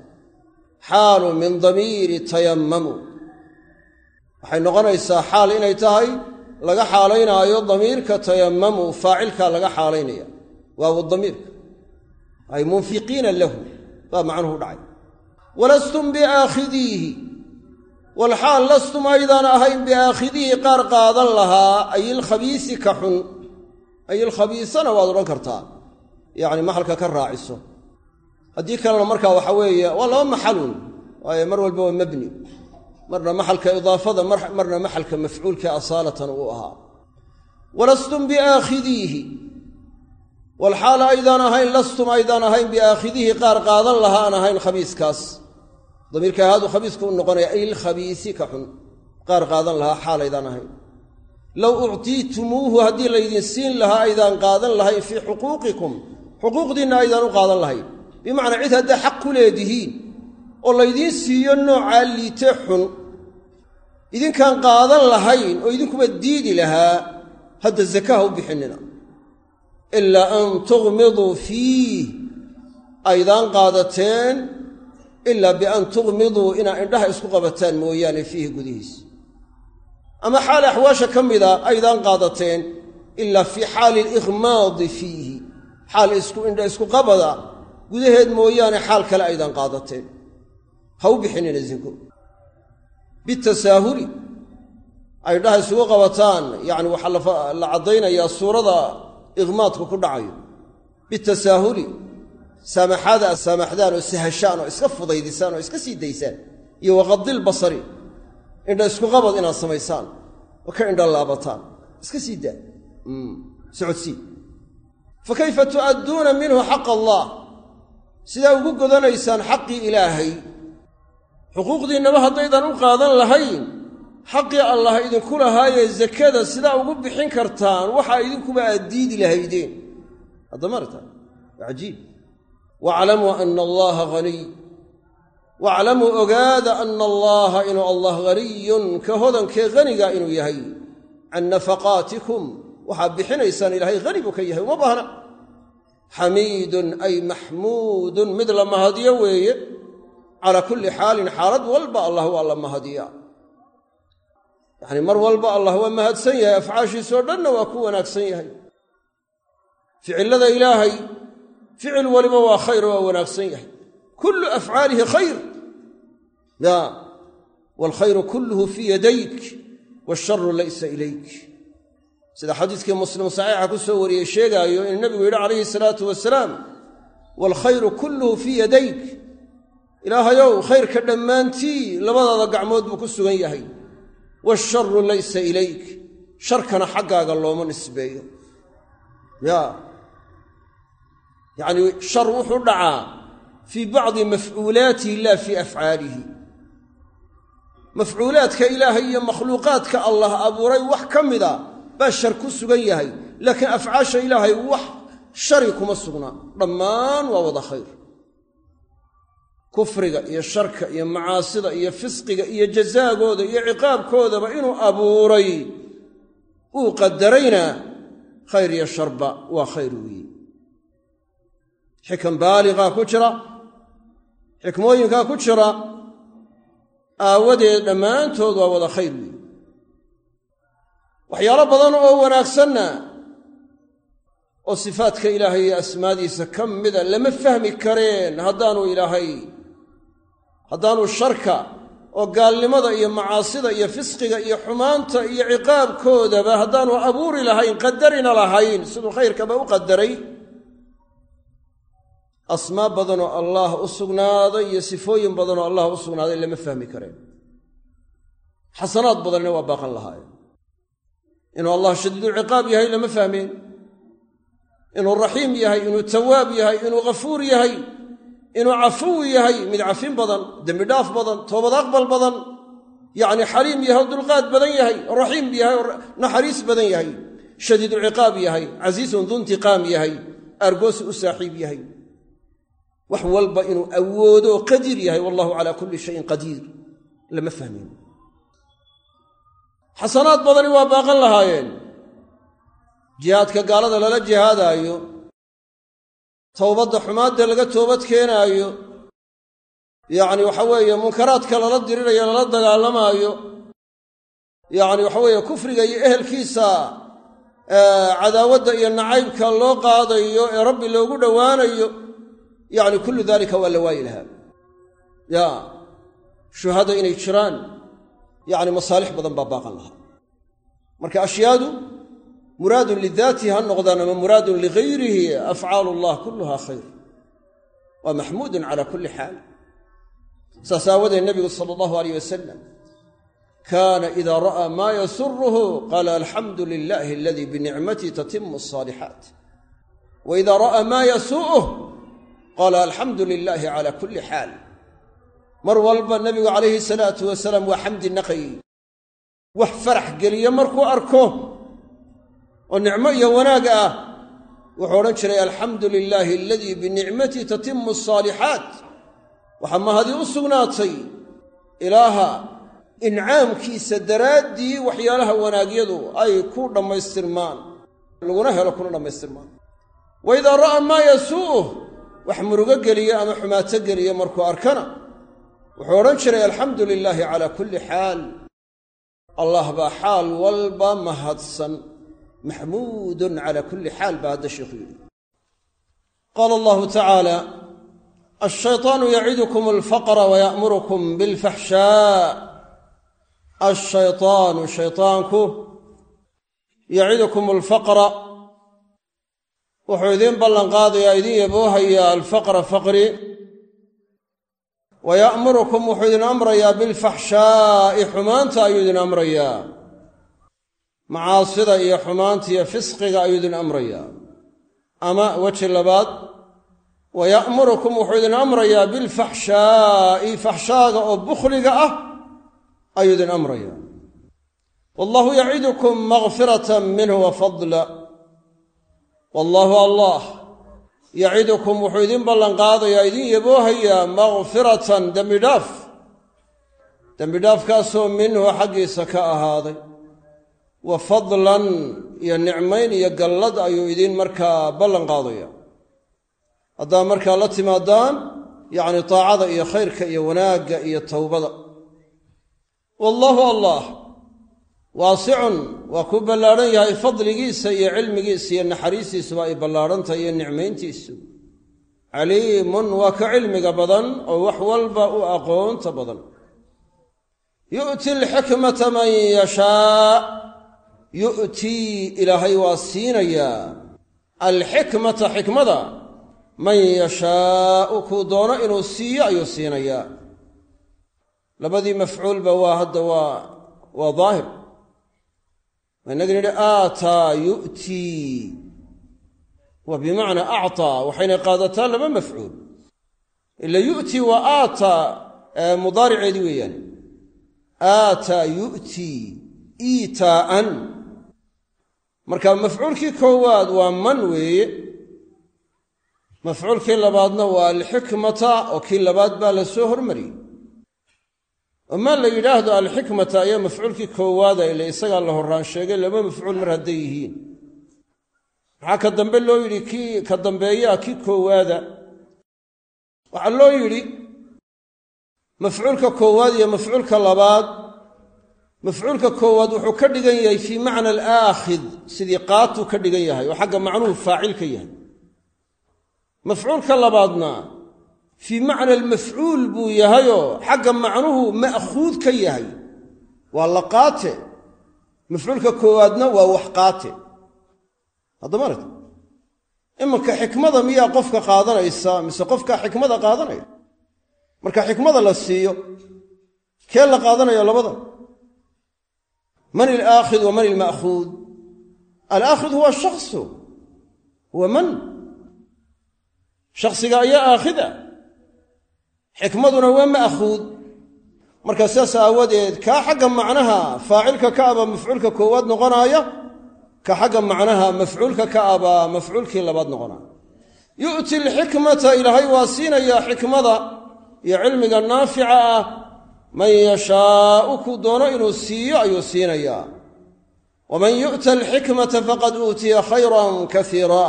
Xaalu min damiiri tayammamu. Waxay noqonaysaa xaal inay tahay laga xaalaynaayo damiirka tayammamu faacilkaa laga xaalaynaya. Waawu damiirka. Ay munfiqiina lahu. Baa macnuhu dhacay walastum biaakhidiihi walxaal lastum aydaan ahayn biaakhidiihi qaar qaadan lahaa ay ilkhabiisi ka xun ay ilkhabiisana waad odhan kartaa yacni maxalka ka raaciso haddii kalena markaa waxa weeye waa laba maxalun waayo mar walba waa mabni marna maxalka idaafada marna maxalka mafcuulka asaalatan uu ahaa walastum biaakhidiihi walxaal aydaan ahayn lastum aydaan ahayn biaakhidiihi qaar qaadan lahaa aan ahayn khabiiskaas damiirka ahaadu khabiisku u noqonaya ay ilkhabiisi ka xun. Qaar qaadan lahaa xaal aydaan ahayn. Low uctiitumuuhu haddii laydin siin lahaa aydaan qaadan lahayn fii xuquuqikum. Xuquuqdiinna aydaan u qaadan lahayn bimacnaa cid hadday xaq ku leedihiin oo laydiin siiyo noocaa liite xun idinkaan qaadan lahayn oo idinkuba diidi lahaa hadda zakaha u bixinina. Ilaa an tughmiduu fiih aydaan qaadateen ilaa bian tughmiduu inaa indhaha isku qabataan mooyaane fiihi gudihiisa ama xaal axwaasha ka mida aydaan qaadateen ilaa fii xaali alikhmaadi fiihi. Xaal isku indha isku qabada gudaheed mooyaane xaal kale aydaan qaadateen. Ha u bixinina zinko bitasaahuli ay dhaha isugu qabataan yacni waxaa la caddaynayaa suurada ikhmaadku ku dhacayo. Bitasaahuli saamaxaada aad saamaxdaan oo sahashaan oo iska fudaydisaan oo iska sii daysaan iyo waqadil basari. Indha isku qabad inaad samaysaan oo ka indha laabataan. Iska sii daa. Socodsii fa kayfa tu'adduuna minhu xaqa allah? Sidaa ugu godanaysaan xaqii ilaahay. Xuquuqdiinnaba haddaydan u qaadan lahayn xaqii allah idinku lahaayee zakada sidaa ugu bixin kartaan waxaa idinkuba aad diidi lahaydeen. Haddamarta waa waaclamuu ana allaha haniy waaclamuu ogaada ana allaha inuu allah haniyun ka hodankee haniga inuu yahay can nafaqaatikum waxaad bixinaysaan ilaahay hani buu ka yahay uma baahna xamiidun ay maxmuudun mid la mahadyo weeye calaa kulli xaalin xaalad walba allah waa la mahadiyaa yacni mar walba allah waa mahadsan yahay afcaashiisoo dhanna waa ku wanaagsan yahay ficillada ilaahay ficil waliba waa khayr waa wanaagsan yahay. Kullu afcaalihi khayr. Ya waalkhayru kulluhu fii yadayk waasharu laysa ilayk. Sida xadiiskii muslim saxiixa ku soo wariyey sheegaayo inuu nebigu yidhi calayhi salaatu wasalaam waalkhayru kulluhu fii yadayk. Ilaahayow khayrka dhammaantii labadaada gacmood buu ku sugan yahay. Waasharu laysa ilayk. Sharkana xaggaaga looma nisbeeyo yacnii shar wuxuu dhacaa fii bacdi mafcuulaatihi la fii afcaalihi mafcuulaadka ilaahay iyo makhluuqaadka allah abuuray wax ka mida baa shar ku sugan yahay laakiin afcaasha ilaahay wax shari kuma sugna. Dhammaan waa wada khayr. Kufriga iyo sharka iyo macaasida iyo fisqiga iyo jazaagooda iyo ciqaabkoodaba inuu abuuray uu qadarayna khayr iyo sharba waa khayr weeye xikam baaliqaa ku jira xikmooyinkaa ku jira aawadeed dhammaantood waa wada khayr weeye waxyaalo badan oo wanaagsanna oo sifaadka ilaahay iyo asmaadiisa ka mida lama fahmi kareen haddaanu ilaahay haddaanu sharka oo gaalnimada iyo macaasida iyo fisqiga iyo xumaanta iyo ciqaabkoodaba haddaanu abuuri lahayn qadarina lahayn siduu khayrkaba u qadaray asmaa badanoo allaah u sugnaaday iyo sifooyin badanoo allah u sugnaaday lama fahmi kareen xasanaad badanna waa baaqan lahaayeen. Inuu allah shadiidulciqaab yahay lama fahmeen inuu raxiim yahay inuu tawaab yahay inuu ghafuur yahay inuu cafuwi yahay mid cafin badan dembi dhaaf badan toobad aqbal badan yacni xaliim yahay oo dulqaad badan yahay raxiim yahay oo naxariis badan yahay shadiiduciqaab yahay casiisun duntiqaam yahay argoosi u saaxiib yahay wax walba inuu awoodo qadiir yahay wallahu calaa kulli shayin qadiir lama fahmin. Xasanaad badani waa baaqan lahaayeen. Jihaadka gaalada lala jihaadaayo towbadda xumaadda laga toobad keenaayo yacni waxa weeye munkaraadka lala dirirayo lala dagaalamaayo yacni waxa weeye kufriga iyo ehelkiisa cadaawadda iyo nacaybka loo qaadayo ee rabbi loogu dhowaanayo yacni kullu daalika waa la waayi lahaa. Ya shuhada inay jiraan yacni masaalix badan baa baaqan lahaa. Marka ashyaadu muraadun lidaatihi ha noqdaan ama muraadun ligayrihi afcaalu allah kulluha khayr. Waa maxmuudun cala kulli xaal. Saas aawadeed nebigu sala allahu aleyh wasalam kaana ida ra'aa maa yasuruhu qaala alxamdu lilahi aladii binicmatii tatimu asaalixaat wa ida ra'aa maa qaala alxamdu lilahi cala kulli xaal mar walba nebigu calayhi salaatu wasalaam waa xamdi naqay wax farax geliye markuu arko oo nicmo iyo wanaag ah wuxuu odhan jiray alxamdu lilaahi aladii binicmatii tatimu asaalixaat waxaa mahadii u sugnaatay ilaaha incaamkiisa daraaddii waxyaalaha wanaagyadu ay ku dhammaystirmaan laguna helo kuna dhammaystirmaan wa idaa ra'aa maa yasuu'uh wax murugo geliye ama xumaato geliye markuu arkana wuxuu odhan jiray alxamdu lilaahi calaa kulli xaal allah baa xaal walba mahadsan maxmuudun cala kulli xaal baa hadda sheikhu yidhi qaala allahu tacaala alshayطaanu yacidukum alfaqra waya'murukum bilfaxshaa alshayطaanu shayطaanku yacidukum alfaqra wuxuu idiin ballanqaadayaa idin yaboohayaa alfaqra faqri. Wa ya'murukum wuxuu idin amrayaa bilfaxshaa'i xumaanta ayuu idin amrayaa. Macaasida iyo xumaanta iyo fisqiga ayuu idin amrayaa. Ama weji labaad wa ya'murukum wuxuu idin amrayaa bilfaxshaa'i faxshaaga oo bukhliga ah ayuu idin amrayaa. Wallahu yacidukum makfiratan minhu wa fadla wallaahu allah. Yacidukum wuxuu idin ballanqaadayaa idin yaboohayaa makfiratan dembidhaaf dembidhaafkaasoo minhu xaggiisa ka ahaaday. Wa fadlan iyo nicmayn iyo gallad ayuu idin markaa ballan qaadaya haddaa markaa la timaadaan yacni taacada iyo khayrka iyo wanaagga iyo towbada wallaahu allah waasicun waa ku ballaadhan yahay fadligiisa iyo cilmigiisa iyo naxariistiisuba ay ballaadhantahay iyo nicmayntiisu. Caliimun waa ka cilmiga badan oo wax walba u aqoonta badan. Yu'ti alxikmata man yashaa. Yu'tii ilaahay waa siinayaa alxikmata xikmada man yashaau kuu doono inuu siiyo ayuu siinayaa. Labadii mafcuulba waa hadda waa waa daahir inagin yidhi aataa yu'tii. Waa bimacnaa acطaa waxayna qaadataa laba mafcuul. Ila yu'tii waa aataa mudaariceedii weeyaan. Aataa yu'tii iitaa'an marka mafcuulkii koowaad waa man weeye. Mafcuulkii labaadna waa alxikmata oo kii labaad baa la soo hormariyey oo maa la yidhaahdo alxikmata ayaa mafcuulkii koowaada ile isagaa la horaan sheegay laba mafcuul mar hadday yihiin. Maxaa ka dambe loo yidhi kii ka dambeeyaa kii koowaada. Waxaa loo yidhi mafcuulka koowaad iyo mafcuulka labaad mafcuulka koowaad wuxuu ka dhigan yahay fii macna alaakhid sidii qaatuu ka dhigan yahay oo xagga macnuhu faacil ka yahay. Mafcuulka labaadna fii macna almafcuul buu yahayoo xagga macnuhu ma'khuud ka yahay. Waa la qaate. Mafcuulka koowaadna waa wax qaate. Haddama aragta imanka xikmada miyaa qofka qaadanaysa mise qofkaa xikmada qaadanaya marka xikmada la siiyo kee la qaadanaya labada? Man ilaakhid wa man ilma'khuud alaakhid huwa shaksu huwa man xikmaduna waa ma'khuud. Marka sidaas aawadeed kaa xagga macnaha faacilka ka aba mafcuulka koowaad noqonaaya ka xagga macnaha mafcuulka ka abaa mafcuulkii labaad noqonaya yu'ti alxikmata ilaahay waa siinayaa xikmada iyo cilmiga naafica ah. Man yashaau kuu doono inuu siiyo ayuu siinayaa. Waman yu'ta alxikmata faqad uutiya khayran kaiira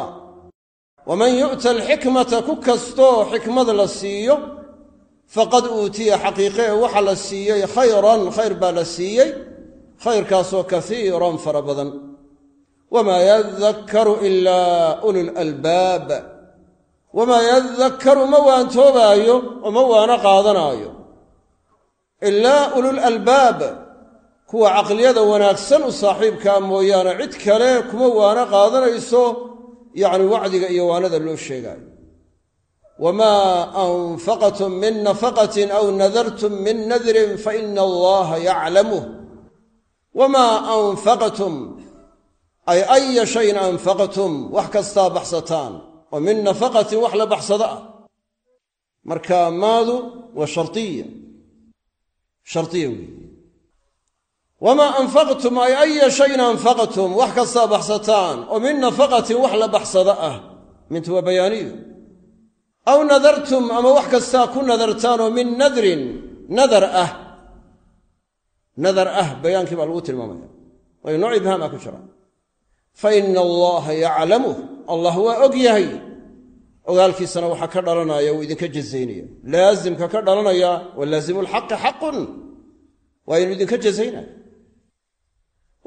waman yu'ta alxikmata ku kastoo xikmad la siiyo faqad uutiya xaqiiqee waxa la siiyey khayran khayr baa la siiyey khayrkaasoo kaiiran fara badan. Wamaa yadakkaru ilaa ululalbaab wamaa yadakkaru ma waantoobaayo oo ma waana qaadanaayo. Ilaa ulul albaab kuwa caqliyada wanaagsan u saaxiibkaa mooyaane cid kale kuma waana qaadanayso yacni wacdiga iyo waanada loo sheegaayo wamaa anfaqtum min nafaqatin aw nadartum min nadrin faina allaha yaclamuh wamaa anfaqtum ay aya shayin anfaqtum wax kastaa baxsataan oo min nafaqatin wax la baxsado ah marka maadu waa shariya shariya weeye wamaa anfaqtum ay aya shayin anfaqtum wax kastaa baxsataan oo min nafaqatin wax la baxsado ah mintu waa bayaaniyo aw nadartum ama wax kastaa ku nadartaan oo min nadrin nadar ah nadar ah bayaankii baa lagu tilmaamaya waayo nooc ibhaam ah ku jira fa ina allaha yaclamuh allah waa og yahay ogaalkiisana waxaa ka dhalanaya wuu idinka jazaynaya laasimka ka dhalanaya wa laasimu lxaqi xaqun waa inu idinka jazaynaya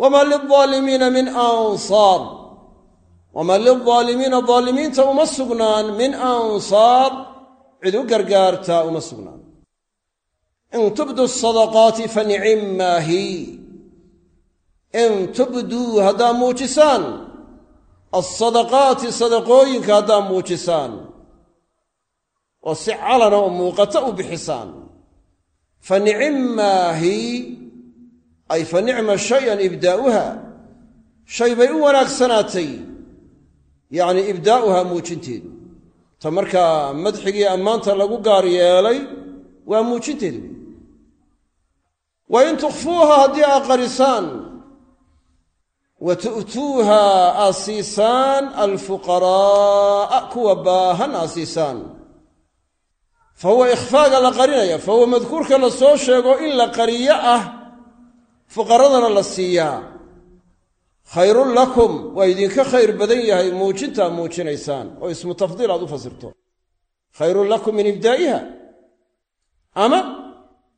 wamaa lilaalimiina min ansaar wamaa lilaalimiina daalimiinta uma sugnaan min ansaar cid u gargaartaa uma sugnaan in tubdu sadaqaati fa nicimmaa hi in tubduu haddaa muujisaan alsadaqaati sadaqooyinka haddaa muujisaan oo si calana oo muuqata u bixisaan fa nicimmaa hi ay fa nicma shayan ibdaa'uha shay bay u wanaagsanaatay yacni ibdaa'uhaa muujinteedu. Ta markaa madxigii ammaanta lagu gaar yeelay waa muujinteedu. Wa in tukhfuuha haddii aa qarisaan wa tu'tuuha aad siisaan alfuqaraa'a kuwa baahan aad siisaan fa huwa ikhfaaga la qarinaya fa huwa madkuurka la soo sheego in la qariyo ah fuqaradana la siiyaa khayrun lakum waa idinka khayr badan yahay muujintaa muujinaysaan oo ismu tafdiil aad u fasirto. Khayrun lakum min ibdaa'iha ama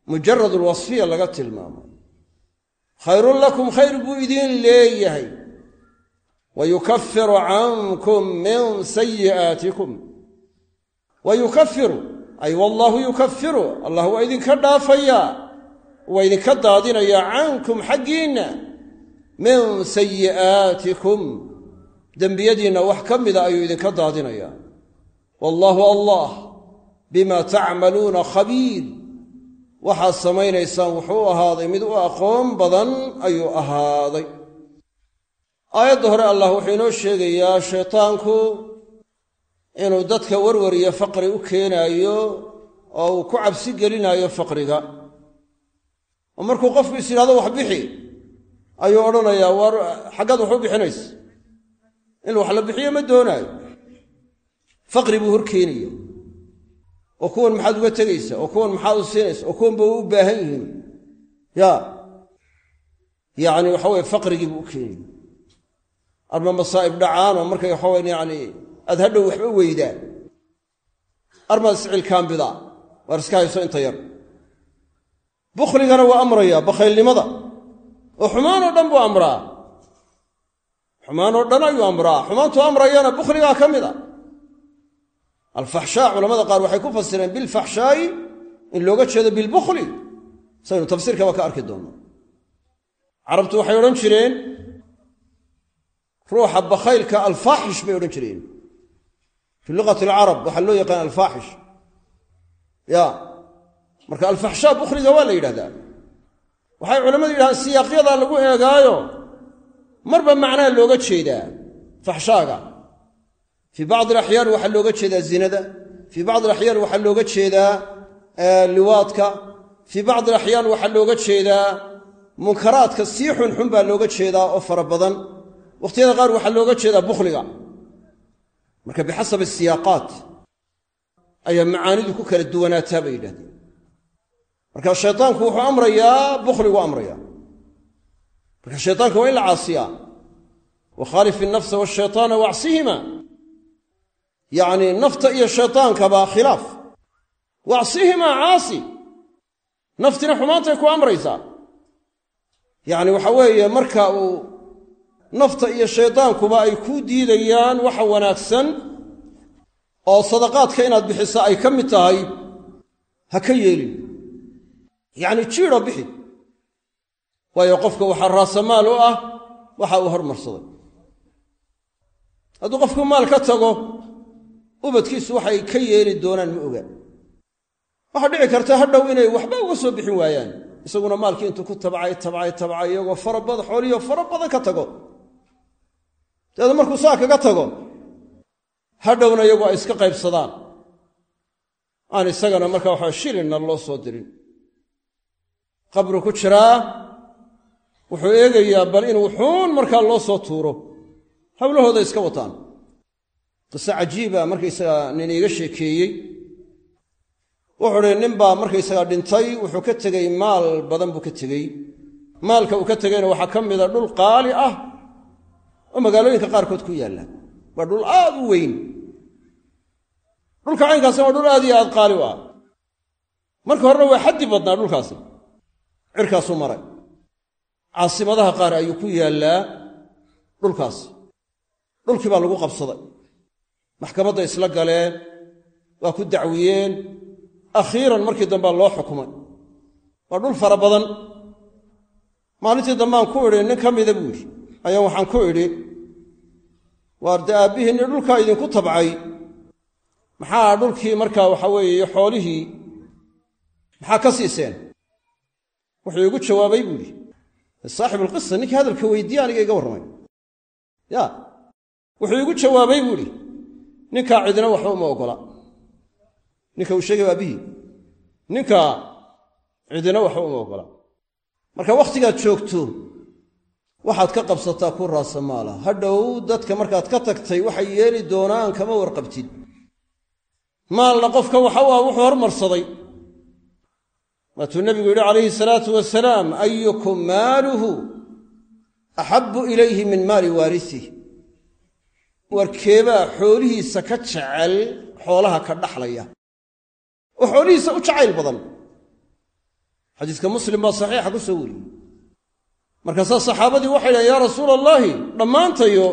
mujarad alwasfiya laga tilmaamo. Khayrun lakum khayr buu idiin leeyahay. Wa yukafiru cankum min sayi'aatikum wa yukafiru ay wallaahu yukafiru allah waa idinka dhaafayaa. Waa idinka daadinayaa cankum xaggiinna min sayi'aatikum dembiyadiinna wax ka mida ayuu idinka daadinayaa. Wallaahu allah bima tacmaluuna khabiir. Waxaad samaynaysaan wuxuu ahaaday mid u aqoon badan ayuu ahaaday. Aayadda hore allah wuxuu inoo sheegayaa shaytaanku inuu dadka warwar iyo faqri u keenaayo oo uu ku cabsi gelinaayo faqriga. Oo markuu qofku is yidhahdo wax bixi ayuu odhanayaa war xaggaad wax u bixinaysa in wax la bixiyo ma doonaayo. Faqri buu hor keenaya oo kuwan maxaad uga tegaysa oo kuwan maxaad u siinaysa oo kuwan ba u baahan yihiin. Ya yacni waxa weye faqrigii buu u keenaya arma masaa'ib dhacaan oo markay waxa weye yani aad hadhow waxba weydaan. Armaad iscilkaambida waar iska hayso inta yar. Bukhligana waa amrayaa bakhaylnimada oo xumaan oo dhan buu amraa. Xumaan oo dhan ayuu amraa. Xumaantuu amrayana bukhligaa ka mid a. Alfaxshaa culamada qaar waxay ku fasireen bilfaxshaa'i in looga jeedo bilbukhli. Saynu tafsiirkaba ka arki doonno carabtu waxay odhan jireen ruuxa bakhaylka alfaaxish bay odhan jireen. Fi luqati alcarab waxaa loo yaqaan alfaaxish. Ya marka alfaxshaa bukhliga waa la yidhahdaa waxay culammadu yidhahdaan siyaaqyadaa lagu eegaayo marba macnaa looga jeedaa faxshaaga. Fii bacdi alaxyaan waxaa looga jeedaa zinada fii bacdi alaxyaan waxaa looga jeedaa liwaadka fii bacdi alaxyaan waxaa looga jeedaa munkaraadka sii xunxun baa looga jeedaa oo fara badan. Wakhtiyada qaar waxaa looga jeedaa bukhliga. Marka bixasabi siyaaqaat ayaa macaanidu ku kala duwanaataa bay yidhahdeen marka shaytaanku wuxuu amrayaa bukhligu amraya marka shaytaanka waa in la caasiyaa. Wakhaalif innafsa waashaytaana wacsihima yacnii nafta iyo shaytaankaba khilaaf. Wacsihimaa caasi. Naftina xumaantay ku amraysaa. Yacni waxa weeye marka uu nafta iyo shaydaankuba ay kuu diidayaan waxa wanaagsan oo sadaqaadka inaad bixisa ay ka mid tahay ha ka yeelin yacni jiidho bixi. Waayo qofka waxaa raasamaal u ah waxa uu hormarsaday. Hadduu qofku maal ka tago ubadkiisu waxay ka yeeli doonaan ma oga waxaa dhici karta hadhow inay waxba uga soo bixin waayaan. Isaguna maalkii intuu ku tabcay tabcay tabcay iyagoo farabad xooliyo fara badan ka tago. Dabeedna markuu saa kaga tago hadhowna iyagu ay iska qaybsadaan. Aan isagana markaa waxaa shilinna loo soo dirin qabru ku jiraa wuxuu eegayaa bal in wuxuun markaa loo soo tuuro. Hawlahooda iska wataan. Qise cajiiba markaysagaa nin iiga sheekeeyey. Wuxuu uhi nin baa markaysagaa dhintay wuxuu ka tegey maal badan buu ka tegey. Maalka uu ka tegeyna waxaa ka mida dhul qaali ah oo magaalooyinka qaarkood ku yaalla. Waa dhul aad u weyn. Dhulka caynkaasina waa dhul aad iyo aad qaali u ah. Marka horena waa xaddi badnaa dhulkaasi cirkaasuu maray. Caasimadaha qaar ayuu ku yaallaa dhulkaas. Dhulkii baa lagu qabsaday. Maxkamadda isla galeen waa ku dacwiyeen. Akhiiran markii dambea loo xukumay. Waa dhul fara badan. Maalintii dambaan ku idhi nin ka mida buu yidhi. Ayaa waxaan ku idhi waar dee aabbihiinni dhulkaa idinku tabcay. Maxaa dhulkii markaa waxa weeye xoolihii? Maxaa ka siiseen wuxuu igu jawaabay buu idhi saaxibulqisa ninkii hadalka weydiiye aniga iga warramay ya. Wuxuu igu jawaabay buu idhi ninkaa cidina waxba uma oggola ninka uu sheegay aabihii ninkaa cidina waxba uma oggola marka wakhtigaad joogto waxaad ka qabsataa ku raasamaala. Hadhow dadka markaad ka tagtay waxay yeeli doonaan kama warqabtid. Maalna qofka waxa u wuxuu hormarsaday waatuu nebigu yidhi calayhi salaatu wasalaam ayukum maaluhu axabbu ilayhi min maali waarisih warkeebaa xoolihiisa ka jecel xoolaha ka dhaxlaya. Oo xoolihiisa u jacayl badan. Xadiiska muslim baa saxiixa ku soo wariyey. Markaasaa saxaabadii waxay dhahen yaa rasuula allaahi dhammaantayo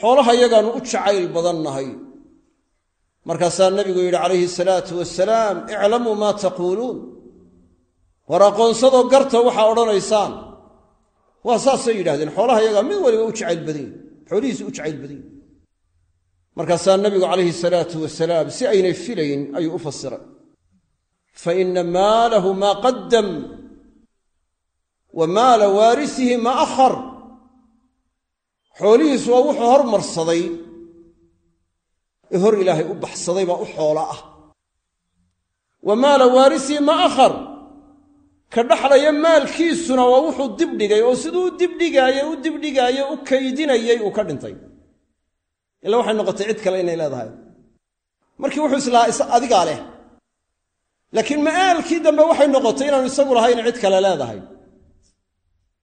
xoolaha yagaannu u jacayl badannahay markaasaa nabigu yidhi calayhi salaatu wasalaam iclamuu maa taquuluun war aqoonsadoo garta waxaa odhanaysaan. Waa saasay yidhahdeen xoolaha yagaa mid waliba u jacayl badan yahi xoolihiisa u jacayl badan markaasaa nabigu calayhi salaatu wasalaam si aynay filayn ayuu u fasiray fa ina maalahu maa qaddam wa maala waarisihi maa akhar. Xoolihiisu waa wuxuu hormarsaday. Ee hor ilaahay u baxsaday baa u xoola ah. Wa maala waarisihi maa akhar ka dhaxlaya maalkiisuna waa wuxuu dibdhigay oo siduu u dibdhigaaye u dibdhigaaye u kaydinayay uu ka dhintay. Ila waxay noqotay cid kale inay leedahay. Markii wuxuu islahaa adigaa leh. Laakiin ma'aalkii dambe waxay noqotay inaanu isagu lahayn cid kale leedahay.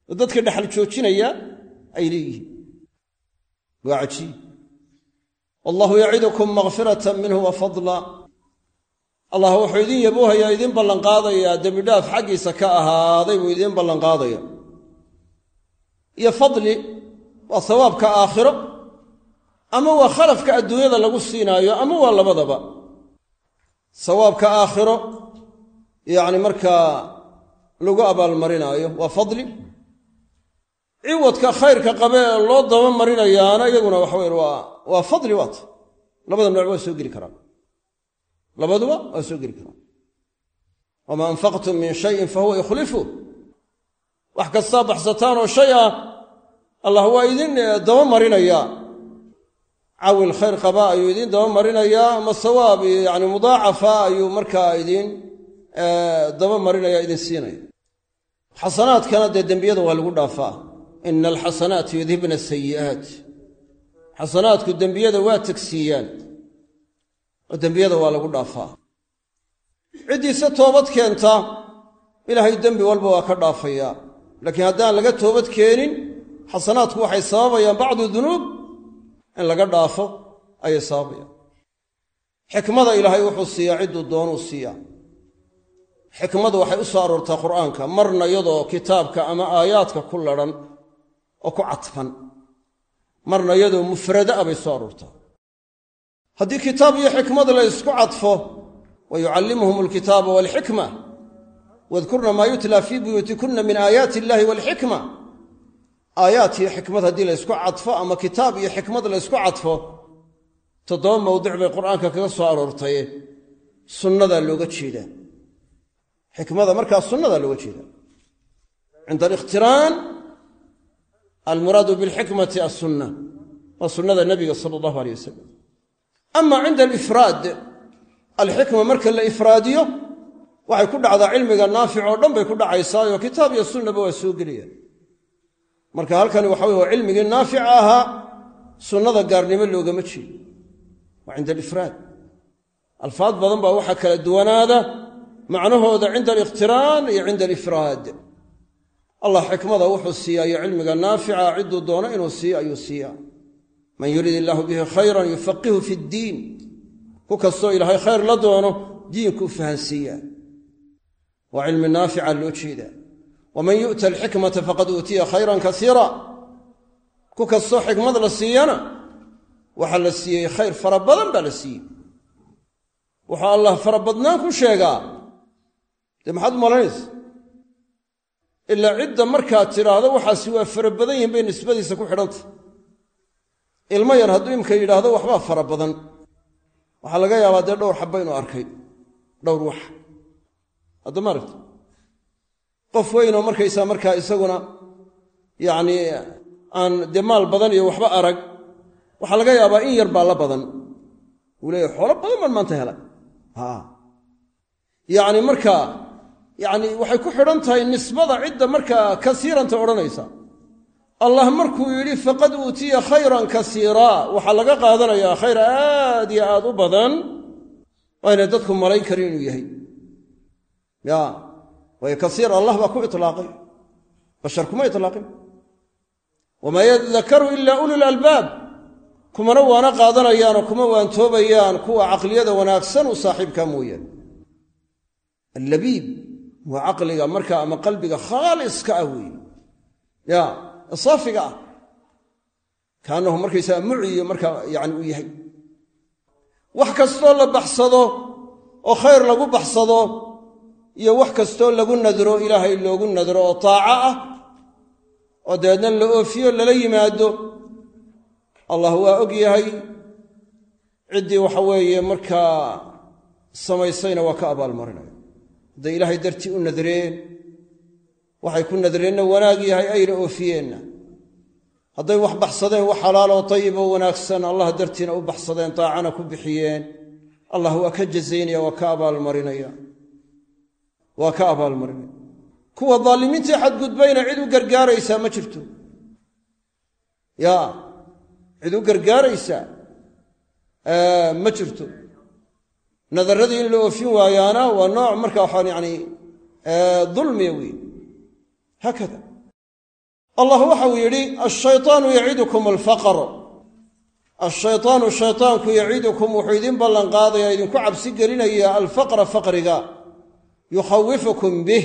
Oo dadka dhexal joojinaya ay leeyihiin. Waa cajiib. Wallahu yacidukum makfiratan minhu wa fadla allah wuxuu idin yaboohayaa idiin ballanqaadayaa dembidhaaf xaggiisa ka ahaaday buu idiin ballanqaadaya. Iyo fadli waa sawaabka aakhiro ama waa khalafka adduunyada lagu siinaayo ama waa labadaba. Sawaabka aakhiro yacni markaa lagu abaalmarinaayo waa fadli. Ciwadka khayrka qabe loo daba marinayaana iyaguna waxa weye waa waa fadli waata labada nooc waa soo geli karaan labaduba waa soo geli karaan wamaa anfaqtum min shayin fahuwa yukhlifu wax kastaa baxsataan oo shay ah allah waa idin daba marinayaa cawil khayr qaba ayuu idiin daba marinayaa ama sawaab yani mudaacafa ayuu markaa idiin daba marinaya idin siinaya. Xasanaadkana dee dembiyada waa lagu dhaafaa. Ina alxasanaati yudhibna sayi'aat xasanaadku dembiyada waa tegsiiyaan oo dembiyada waa lagu dhaafaa. Ciddiise toobad keenta ilaahay dembi walba waa ka dhaafayaa laakiin haddaan laga toobad keenin xasanaadku waxay sababayaan bacdu dunuub. In laga dhaafo ayay sababayaan. Xikmada ilaahay wuxuu siiyaa cidduu doonuu siiyaa. Xikmadu waxay u soo aroortaa qur'aanka marna iyadoo kitaabka ama aayaadka ku ladhan oo ku cadfan. Marna iyadoo mufrada a bay soo aroortaa haddii kitaab iyo xikmad la ysku cadfo wa yucallimuhum alkitaaba waalxikma wadkurna maa yutla fii buyuutikunna min aayaati illaahi waalxikma aayaat iyo xikmad haddii la ysku cadfo ama kitaab iyo xikmad la ysku cadfo toddoba mawdic bay qur'aanka kaga soo aroortaye sunnadaa looga jeedaa. Xikmada markaa sunnadaa looga jeedaa. Cinda alikhtiraan almuraadu bilxikmati assunna. Waa sunnada nabiga sala allahu aleyh wasalam ama cinda alifraad alxikma marka la ifraadiyo waxay ku dhacdaa cilmiga naafic oo dhan bay ku dhacaysaayoo kitaab iyo sunnaba waa soo gelayaan marka halkani waxa weye waa cilmigii naafica ahaa sunnada gaarnimo loogama jeedo. Waa cinda alifraad. Alfaad badan baa waxaa kala duwanaada macnahooda cinda alikhtiraan iyo cinda alifraad. Allah xikmada wuxuu siiyaayo cilmiga naafica cidduu doono inuu siiyo ayuu siiyaa man yurid illaahu bihi khayran yufaqihu fi ddiin ku kastoo ilaahay khayr la doono diinku u fahansiiyaa waa cilmi naafica loo jeedaa waman yu'ta alxikmata faqad uutiya khayran kasiira ku kastoo xikmad la siiyana waxaa la siiyey khayr fara badan baa la siiyey. Wuxuu allah fara badnaan ku sheegaa. Dee maxaad u malaynaysa ilaa cidda markaad tidhaahdo waxaasi waa fara badan yihiin bay nisbadiisa ku xidhantay ilmo yar hadduu imka yidhaahdo waxbaa fara badan. Waxaa laga yaabaa dee dhowr xabba inuu arkay. Dhowr wax. Hadda ma aragta qof weynoo markaysaa markaa isaguna yacnii aan dee maal badan iyo waxba arag waxaa laga yaabaa in yar baa la badan. Wuu leeyahy xoolo badan baan maanta helay. Yacni markaa yacni waxay ku xidhan tahay nisbada cidda markaa kasiiranta odhanaysa allah markuu yidhi faqad uutiya khayran kasiiraa waxaa laga qaadanayaa khayr aad iyo aad u badan waa inay dadku malayn karin inuu yahay. Ya waayo kasiir allah baa ku itlaaqay bashar kuma itlaaqin. Wamaa yadakaru ila ulul albaab kumana waana qaadanayaanoo kuma waantoobayaan kuwa caqliyada wanaagsan u saaxiibkaa mooyaane allabiib waa caqliga markaa ama qalbiga khaaliska ah saafiga ah kaanahu markaysaga muciyo markaa yani uu yahay. Wax kastoo la baxsado oo khayr lagu baxsado iyo wax kastoo lagu nadro ilaahay loogu nadro oo taaco ah oo dabeedna la oofiyo lala yimaado allah waa og yahay. Ciddii waxa weeye markaa samaysayna waa ka abaalmarinaya. Hadday ilaahay dartii u nadreen waxay ku nadreenna wanaag yahay ayna oofiyeenna. Hadday wax baxsadeen wax xalaaloo tayiboo wanaagsan allah dartiina u baxsadeen taacana ku bixiyeen. Allah waa ka jazaynaya waa ka abaalmarinaya. Waa ka abaalmarinaya. Kuwa daalimiintii xadgudbayna cid u gargaaraysaa ma jirto. Ya cid u gargaaraysaa ma jirto. Nadaradii in la oofin waayaana waa nooc marka waxaan yani dulmiya wey haakada allah waxau yidhi ashaytaanu yacidukum alfaqr. Ashaytaanu shaytaanku yacidukum wuxuu idin ballanqaadaya idinku cabsi gelinaya alfaqra faqriga. Yukhawifukum bih.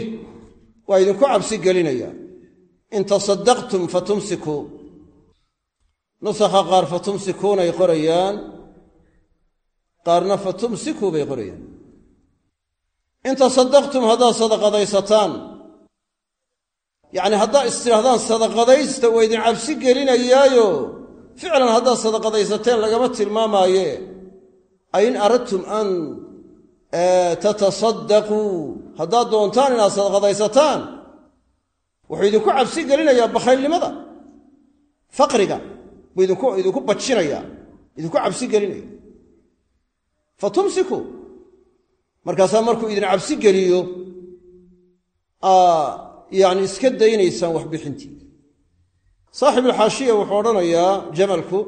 Waa idinku cabsi gelinaya in tasadaqtum fatumsikuu nusakha qaar fatumsikuunay qorayaan. Qaarna fatumsikuu bay qorayaan. In tasadaqtum haddaad sadaqadaysataan yacni haddaad istidhaahdaan sadaqadaysta waa idin cabsi gelinayaayo ficlan haddaad sadaqadaysateen lagama tilmaamaaye. Ain aradtum an tatasaddaquu haddaad doontaan inaad sadaqadaysataan wuxuu idinku cabsi gelinayaa bakhaylnimada. Faqriga buu idinku bajinayaa idinku cabsi gelinaya fa tumsiku markaasaa markuu idin cabsi geliyo yani iska daynaysaan waxbixintii saaxibulxaashiya wuxuu odhanayaa jamalku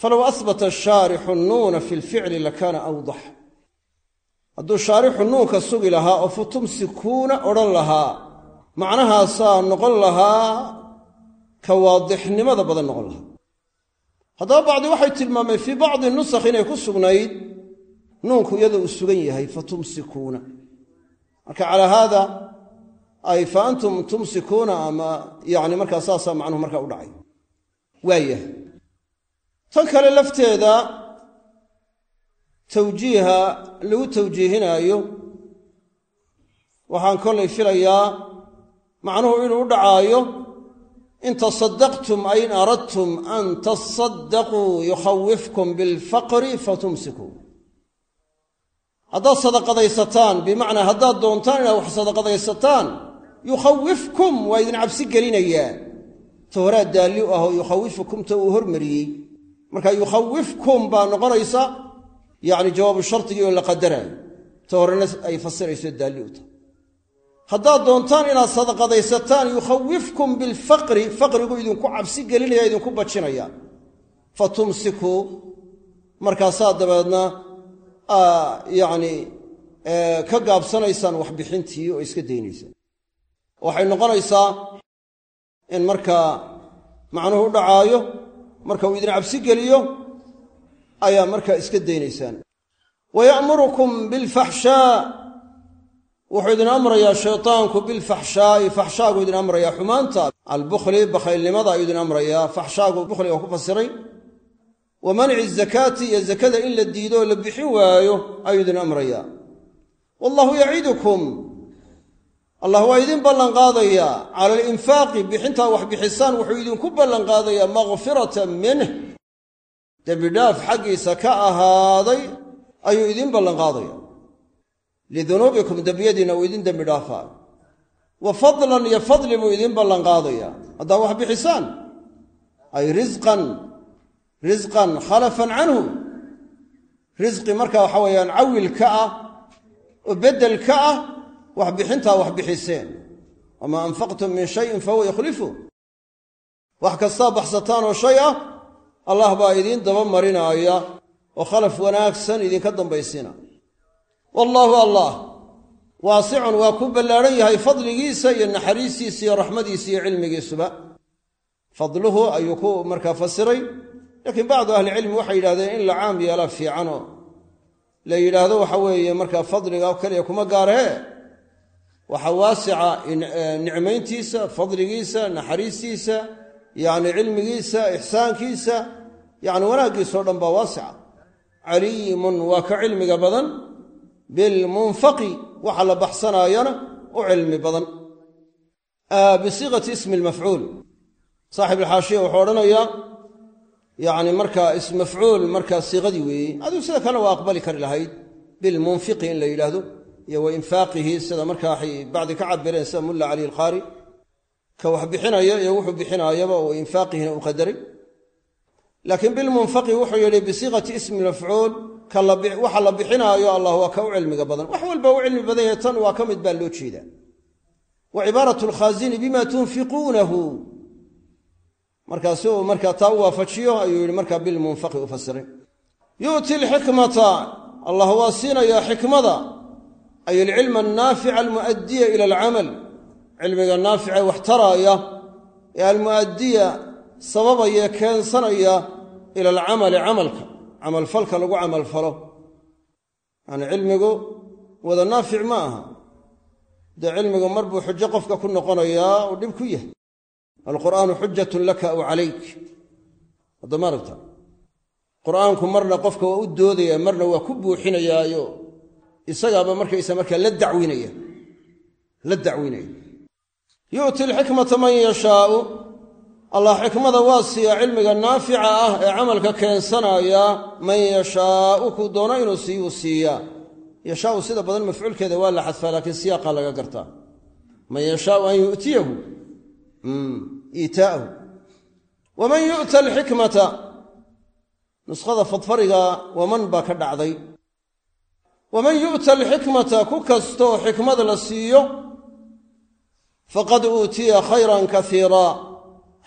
falow asbata shaarixu nuuna fi lficli lakaana awdax. Hadduu shaarixu nuunka sugi lahaa oo fatumsikuuna odhan lahaa macnahaasaa noqon lahaa ka waadixnimada badan noqon lahaa. Haddaba bacdi waxay tilmaameen fii bacdi nusakh inay ku sugnayd nuunku iyadoo uu sugan yahay fatumsikuuna marka calaa haada ay fa antum tumsikuuna ama yani markaa saasaa macnuhu markaa u dhacay. Waayahay. Tan kale lafteeda tawjiiha lagu tawjiihinaayo waxaan kollay filayaa macnuhu inuu u dhacaayo in tasadaqtum ay in aradtum an tasadaquu yukhawifkum bilfaqri fatumsikuu haddaad sadaqadaysataan bimacnaa haddaad doontaan inaad wax sadaqadaysataan yukhawifkum waa idin cabsi gelinayaa ta horaa daalli u ahoo yukhawifukum ta uu hormariyey. Marka yukhawifkum baa noqonaysa yacni jawaabu shardigii oo la qadaraayo ta ay fasirayso daalli u tahay. Haddaad doontaan inaad sadaqadaysataan yukhawifkum bilfaqri faqrigu idinku cabsi gelinaya idinku bajinaya. Fa tumsikuu markaasaa dabeedna yacni ka gaabsanaysaan waxbixintii oo iska daynaysaan waxay noqonaysaa in markaa macnuhu u dhacaayo marka uu idin cabsi geliyo ayaa markaa iska daynaysaan. Wa ya'murukum bilfaxshaa wuxuu idin amrayaa shaytaanku bilfaxshaa'i faxshaagu idin amrayaa xumaanta. Albukhli bakhaylnimada ayuu idin amrayaa faxshaagu bukhliga ku fasiray. Wa manci zakaati iyo zakada in la diido oo la bixin waayo ayuu idin amrayaa. Wallahu yacidukum allah waa idin ballanqaadayaa cala alinfaaqi bixintaa wax bixisaan wuxuu idinku ballanqaadayaa makfiratan minh dembidhaaf xaggiisa ka ahaaday ayuu idin ballanqaadaya. Lidunuubikum dembiyadiinna uu idin dembi dhaafaa wa fadlan iyo fadli buu idin ballanqaadayaa haddaa wax bixisaan ay risqan risqan khalafan canhu. Risqi marka waxa weeyaan cawil ka ah oo beddel ka ah waxbixintaa wax bixiseen wamaa anfaqtum min shayin fahuwa yukhlifu. Wax kastaa baxsataan oo shay ah allah baa idiin daba marinaaya oo khalaf wanaagsan idinka dambaysiina wallaahu allah waasicun waa ku ballaadhan yahay fadligiisa iyo naxariistiisa iyo raxmadiisa iyo cilmigiisuba. Fadluhu ayuu ku markaa fasiray laakiin bacdu ahlicilmi waxay yidhahdeen in la caam yeelaa fiicanoo. La yidhaahdo waxa weeye markaa fadliga keliya kuma gaaree waxa waasica nicmayntiisa fadligiisa naxariistiisa yacni cilmigiisa ixsaankiisa yacni wanaaggiisao dhan baa waasica. Caliimun waa ka cilmiga badan. Bilmunfaqi waxa la baxsanaayana u cilmi badan. Bisiiqati ismi lmafcuul saaxib alxaashiya wuxuu odhanayaa yacni markaa ismafcuul markaa siiqadii weeye adigu sida kalena waa aqbali kari lahayd. Bilmunfiqi in la yidhaahdo iyo wa infaaqihi sida markaa waxay bacdi ka cabireen sida mulla cali alqaari ka wax bixinaya iyo wuxuu bixinaayaba oo infaaqihina uu qadaray laakiin bilmunfaqi wuxuu yidhi bisiiqati ismi mafcuul waxa la bixinaayo allah waa ka u cilmiga badan. Wax walba u cilmi badan yahe tan waa ka mid baa loo jeedaa. Wa cibaaratu lkhaazini bima tunfiquunahu. Markaa si uu markaa taa u waafajiyo ayuu yidhi markaa bilmunfaqi u fasiray yu'ti alxikmata allah waa siinayaa xikmada ay alcilma annaafica almu'addiya ila alcamal cilmiga naafice wax taraaya ee almu'addiya sababaya keensanaya ila alcamali camalka camalfalka lagu camalfalo yacni cilmigu wada naafic ma aha dee cilmigu mar buu xujo qofka ku noqonayaa uu dhib ku yahay alqur'aanu xujatun laka aw calayk haddama aragta qur'aanku marna qofka waa u doodaya marna waa ku buuxinayaayo isagaaba markaysa markaa la dacwinaya la dacwinaya. Yu'ti alxikmata man yashaau allah xikmada waa siiya cilmiga naafica ah ee camalka keensanaya man yashaau kuu doono inuu siiyuu siiyaa yashaau sida badan mafcuulkeeda waa la xadfaa laakiin siyaaqa laga gartaa man yashaau an yu'tiyahu iitaahu. Waman yu'ta alxikmata nuskhada fadfariga waman baa ka dhacday waman yu'ta alxikmata ku kastoo xikmad la siiyo faqad uutiya khayran kaiira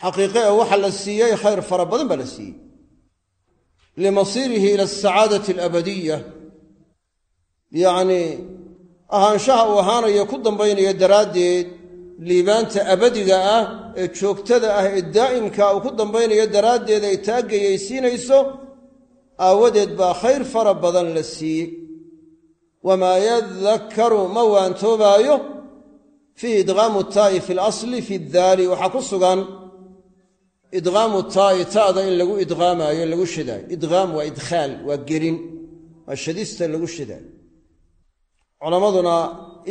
xaqiiqe waxa la siiyey khayr fara badan baa la siiyey limasiirihi ila asacaadati alabadiya yacnii ahaanshaha uu ahaanayo ku dambaynaya daraaddeed liibaanta abadiga ah ee joogtada ah ee daa'imka uu ku dambaynayo daraaddeed ay taaggayaysiinayso aawadeed baa khayr fara badan la siiyey wamaa yadakkaru ma waantoobaayo fiihi idqaamu taa'i fi lasli fi daali waxaa ku sugan idqaamu taa'i ta'da in lagu idqaamaayo lagu shidaayo idqaam waa idkhaal waa gelin waa shadista lagu shidaayo culammaduna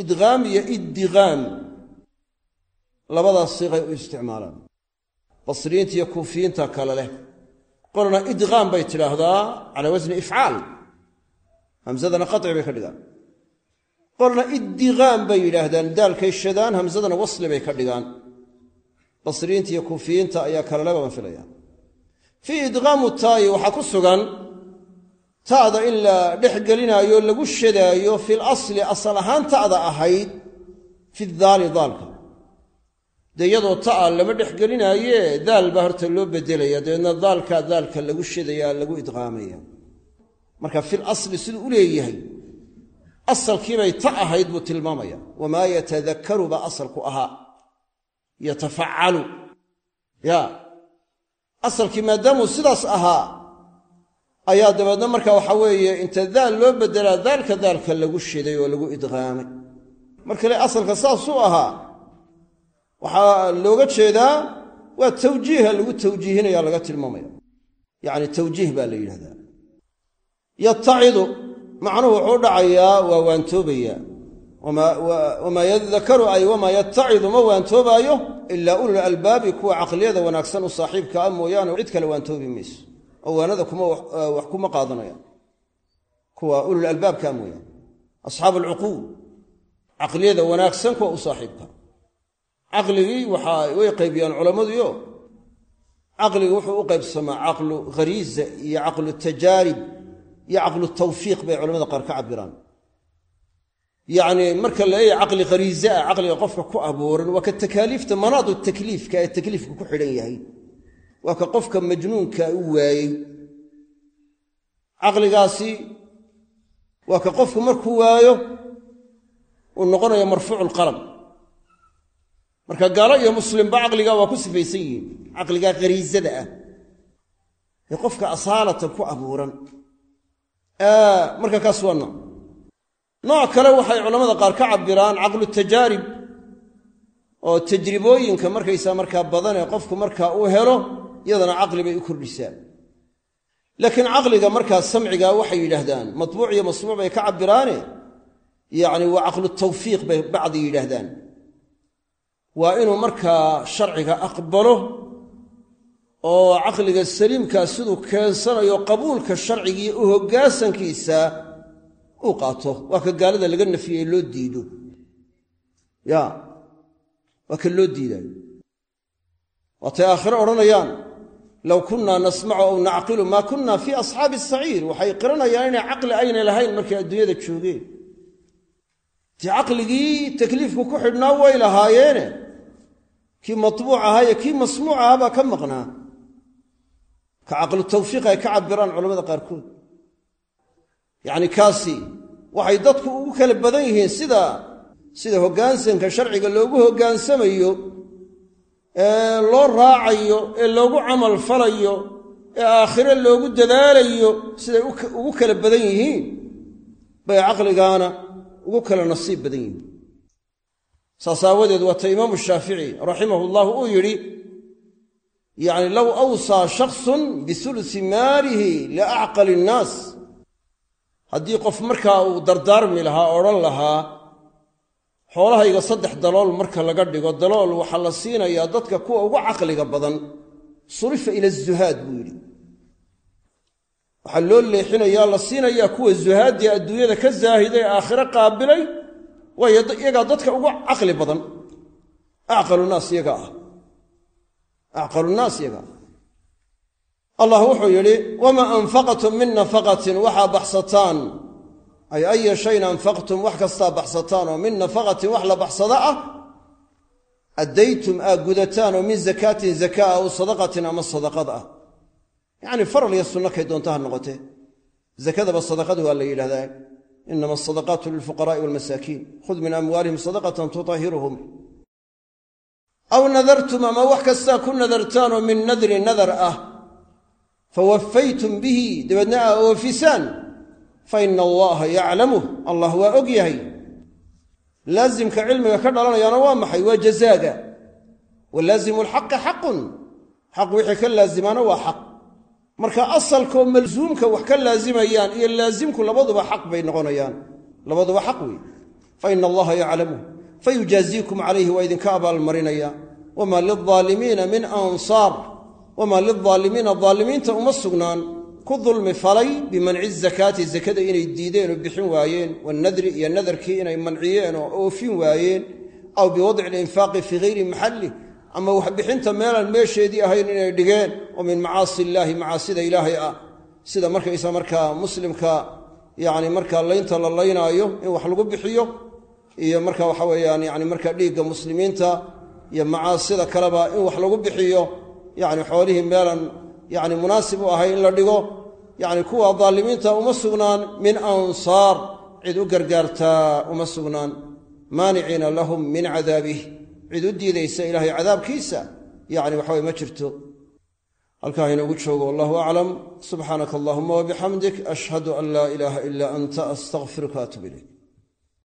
idqaam iyo iddiqaam labadaas siiqay u isticmaalaan basriyiinta iyo kuufiyiinta kale leh bay tidhaahdaa calaa wasni ifcaal hamsadana qaci bay ka dhigaan qolna iddiqaam bay yidhaahdaan daalkay shadaan hamsadana wasli bay ka dhigaan basriyiinta iyo kuufiyiinta ayaa kalele baan filaya fii idqaamu taayi waxaa ku sugan ta'da in la dhex gelinaayo lagu shadaayo fil asli asal ahaan ta'da ahayd fi daali daalka. Dee iyadoo ta'a lama dhex gelinaaye daal baa horta loo bedelaya dabeedna daalkaa daalka lagu shadaya lagu idqaamaya marka fil asli siduu u leeyahay asalkiibay ta ahayd buu tilmaamaya. Wamaa yatadakkaru baa asalku ahaa. Yatafacalu ya. Asalkii maadaamuu sidaas ahaa ayaa dabeedna marka waxa weeye inta daal loo bedelaa daalka daalka lagu shiday oo lagu idqaamay. Mar kale asalka saasuu ahaa. Waxaa looga jeedaa waa tawjiiha lagu tawjiihinaya laga tilmaamaya. Yacni tawjiih baa la yidhahdaa yatacidu macnuhu wuxuu dhacayaa waa waantoobaya wamaa yadakaru ay wamaa yatacidu ma waantoobaayo ilaa ulul albaabi kuwa caqliyada wanaagsan u saaxiibka ah mooyaane cid kale waantoobi mayso oo waanada wax kuma qaadanayaan kuwa ulul albaabkaa mooyaane asxaabu alcuquul caqliyada wanaagsan kuwa u saaxiibka caqligii waxa way qaybiyaan culammaduyo caqligi wuxuu u qaybsamaa caqlu khariiza iyo caqlu tajaarib iyo caqlu tawfiiq bay culamada qaar ka cabiraan yacni marka la leeyahay caqli khariize ah caqliga qofka ku abuuran waa ka takaaliifta manaadu takliifka ee takliifka ku xidhan yahay waa ka qofka majnuunka u waayey caqligaasi waa ka qofku markuu waayo uu noqonayo marfuucu lqalam marka gaalo iyo muslimba caqligaa waa ku sifaysan yihiin caqligaa khariisada ah ee qofka asaalatan ku abuuran marka kaas waa nooc nooc kale waxay culammada qaar ka cabiraan caqlu tajaarib oo tajribooyinka markaysaa markaa badan ee qofku markaa uu helo iyadana caqli bay u kordhisaa laakiin caqliga markaa samciga waxay yidhaahdaan matbuuc iyo masmuuc bay ka cabiraane yacni waa caqlu tawfiiq bay bacdi yidhaahdaan. Waa inuu markaa sharciga aqbalo oo caqliga saliimkaa siduu keensanayo qabuulka sharcigiiyo u hoggaasankiisa uu qaato. Waa ka gaalada laga nafiyey loo diido. Ya waa ka loo diidayo waatay aakhire odhanayaan low kunnaa nasmacu aw nacqilu maa kunna fii asxaabi asaciir waxay qiranayaan inay caqli aynay lahayn markay adduunyada joogeen. Dee caqligii takliifku ku xidhnaa way lahaayeene kii matbuuc ahaa iyo kii masmuuc ahaa baa ka maqnaa ka caqlu tawfiiq ay ka cabiraan culamada qaarkood. Yacni kaasi waxay dadku ugu kala badan yihiin sida sida hoggaansanka sharciga loogu hoggaansamayo ee loo raacayo ee loogu camal falayo ee aakhire loogu dadaalayo siday ugu kala badan yihiin bay caqligaana ugu kala nasiib badan yihiin. Saas aawadeed waata imaamu shaafici raximahu llahu uu yidhi yacni low awsaa shaksun bisulusi maalihi liacqali innaas haddii qof markaa uu dardaarmi lahaa odhan lahaa xoolahayga saddex dalool marka laga dhigo dalool waxaa la siinayaa dadka kuwa ugu caqliga badan. Surifa ila zuhaad buu yidhi. Waxaa loo leexinayaa la siinayaa kuwa zuhaaddii adduunyada ka zaahiday ee aakhire qaabilay waayo iyagaa dadka ugu caqli badan. Acqalunaas iyaga ah acqalunaas iyaga ah allah wuxuu yidhi wamaa anfaqtum min nafaqatin waxaa baxsataan. Ay aya shayn anfaqtum wax kastaa baxsataan oo min nafaqatin wax la baxsada ah? Addaytum aa gudataan oo min zakaatin zakaa aw sadaqatin ama sadaqad ah? Yacni faral iyo sunno kay doonta ha noqotee. Zakadaba sadaqad waa la yidhahdaa inama asadaqaatu lilfuqaraai walmasaakiin khud min amwaalihim sadaqatan tutahiruhum aw nadartum ama wax kastaa ku nadartaan oo min nadri nadar ah. Fawafaytum bihi dabeedna aa oofisaan fa ina allaha yaclamuh allah waa og yahay. Laasimka cilmiga ka dhalanayaana waa maxay? Waa jazaaga. Wa laasimu lxaqi xaqun. Xaq wixii ka laasimaana waa xaq. Marka asalkoo malsuumka wax ka laasimayaan iyo laasimku labaduba xaq bay noqonayaan. Labaduba xaq wey fa ina allaha yaclamuh fayujaaziikum calayhi waa idinka abaalmarinaya. Wamaa lilaalimiina min ansaar. Wamaa lilaalimiina daalimiinta uma sugnaan. Ku dulmi falay bimanci zakaati zakada inay diideen oo bixin waayeen. Wanadri iyo nadarkii inay manciyeen oo oofin waayeen. Aw biwadci linfaaqi fii hayri maxalli. Ama waxbixinta meelaan meesheedii ahayn inay dhigeen. Oo min macaasi illaahi macaasida ilaahay ah. Sida markaysa markaa muslimka yani markaa laynta la laynaayo in wax lagu bixiyo iyo marka waxa weeyaan yani markaa dhiigga muslimiinta iyo macaasida kaleba in wax lagu bixiyo yani xoolihii meelan yani munaasib u ahay in la dhigo yani kuwa daalimiinta uma sugnaan min ansaar cid u gargaartaa uma sugnaan. Maaniciina lahum min cadaabih cid u diidaysa ilaahay cadaabkiisa yani waxaway ma jirto. Halkaa inoogu joogo wallahu aclam. Subxaanaka allahuma wabixamdik ashhadu an laa ilaaha ila anta astaqfiruka atub ilayk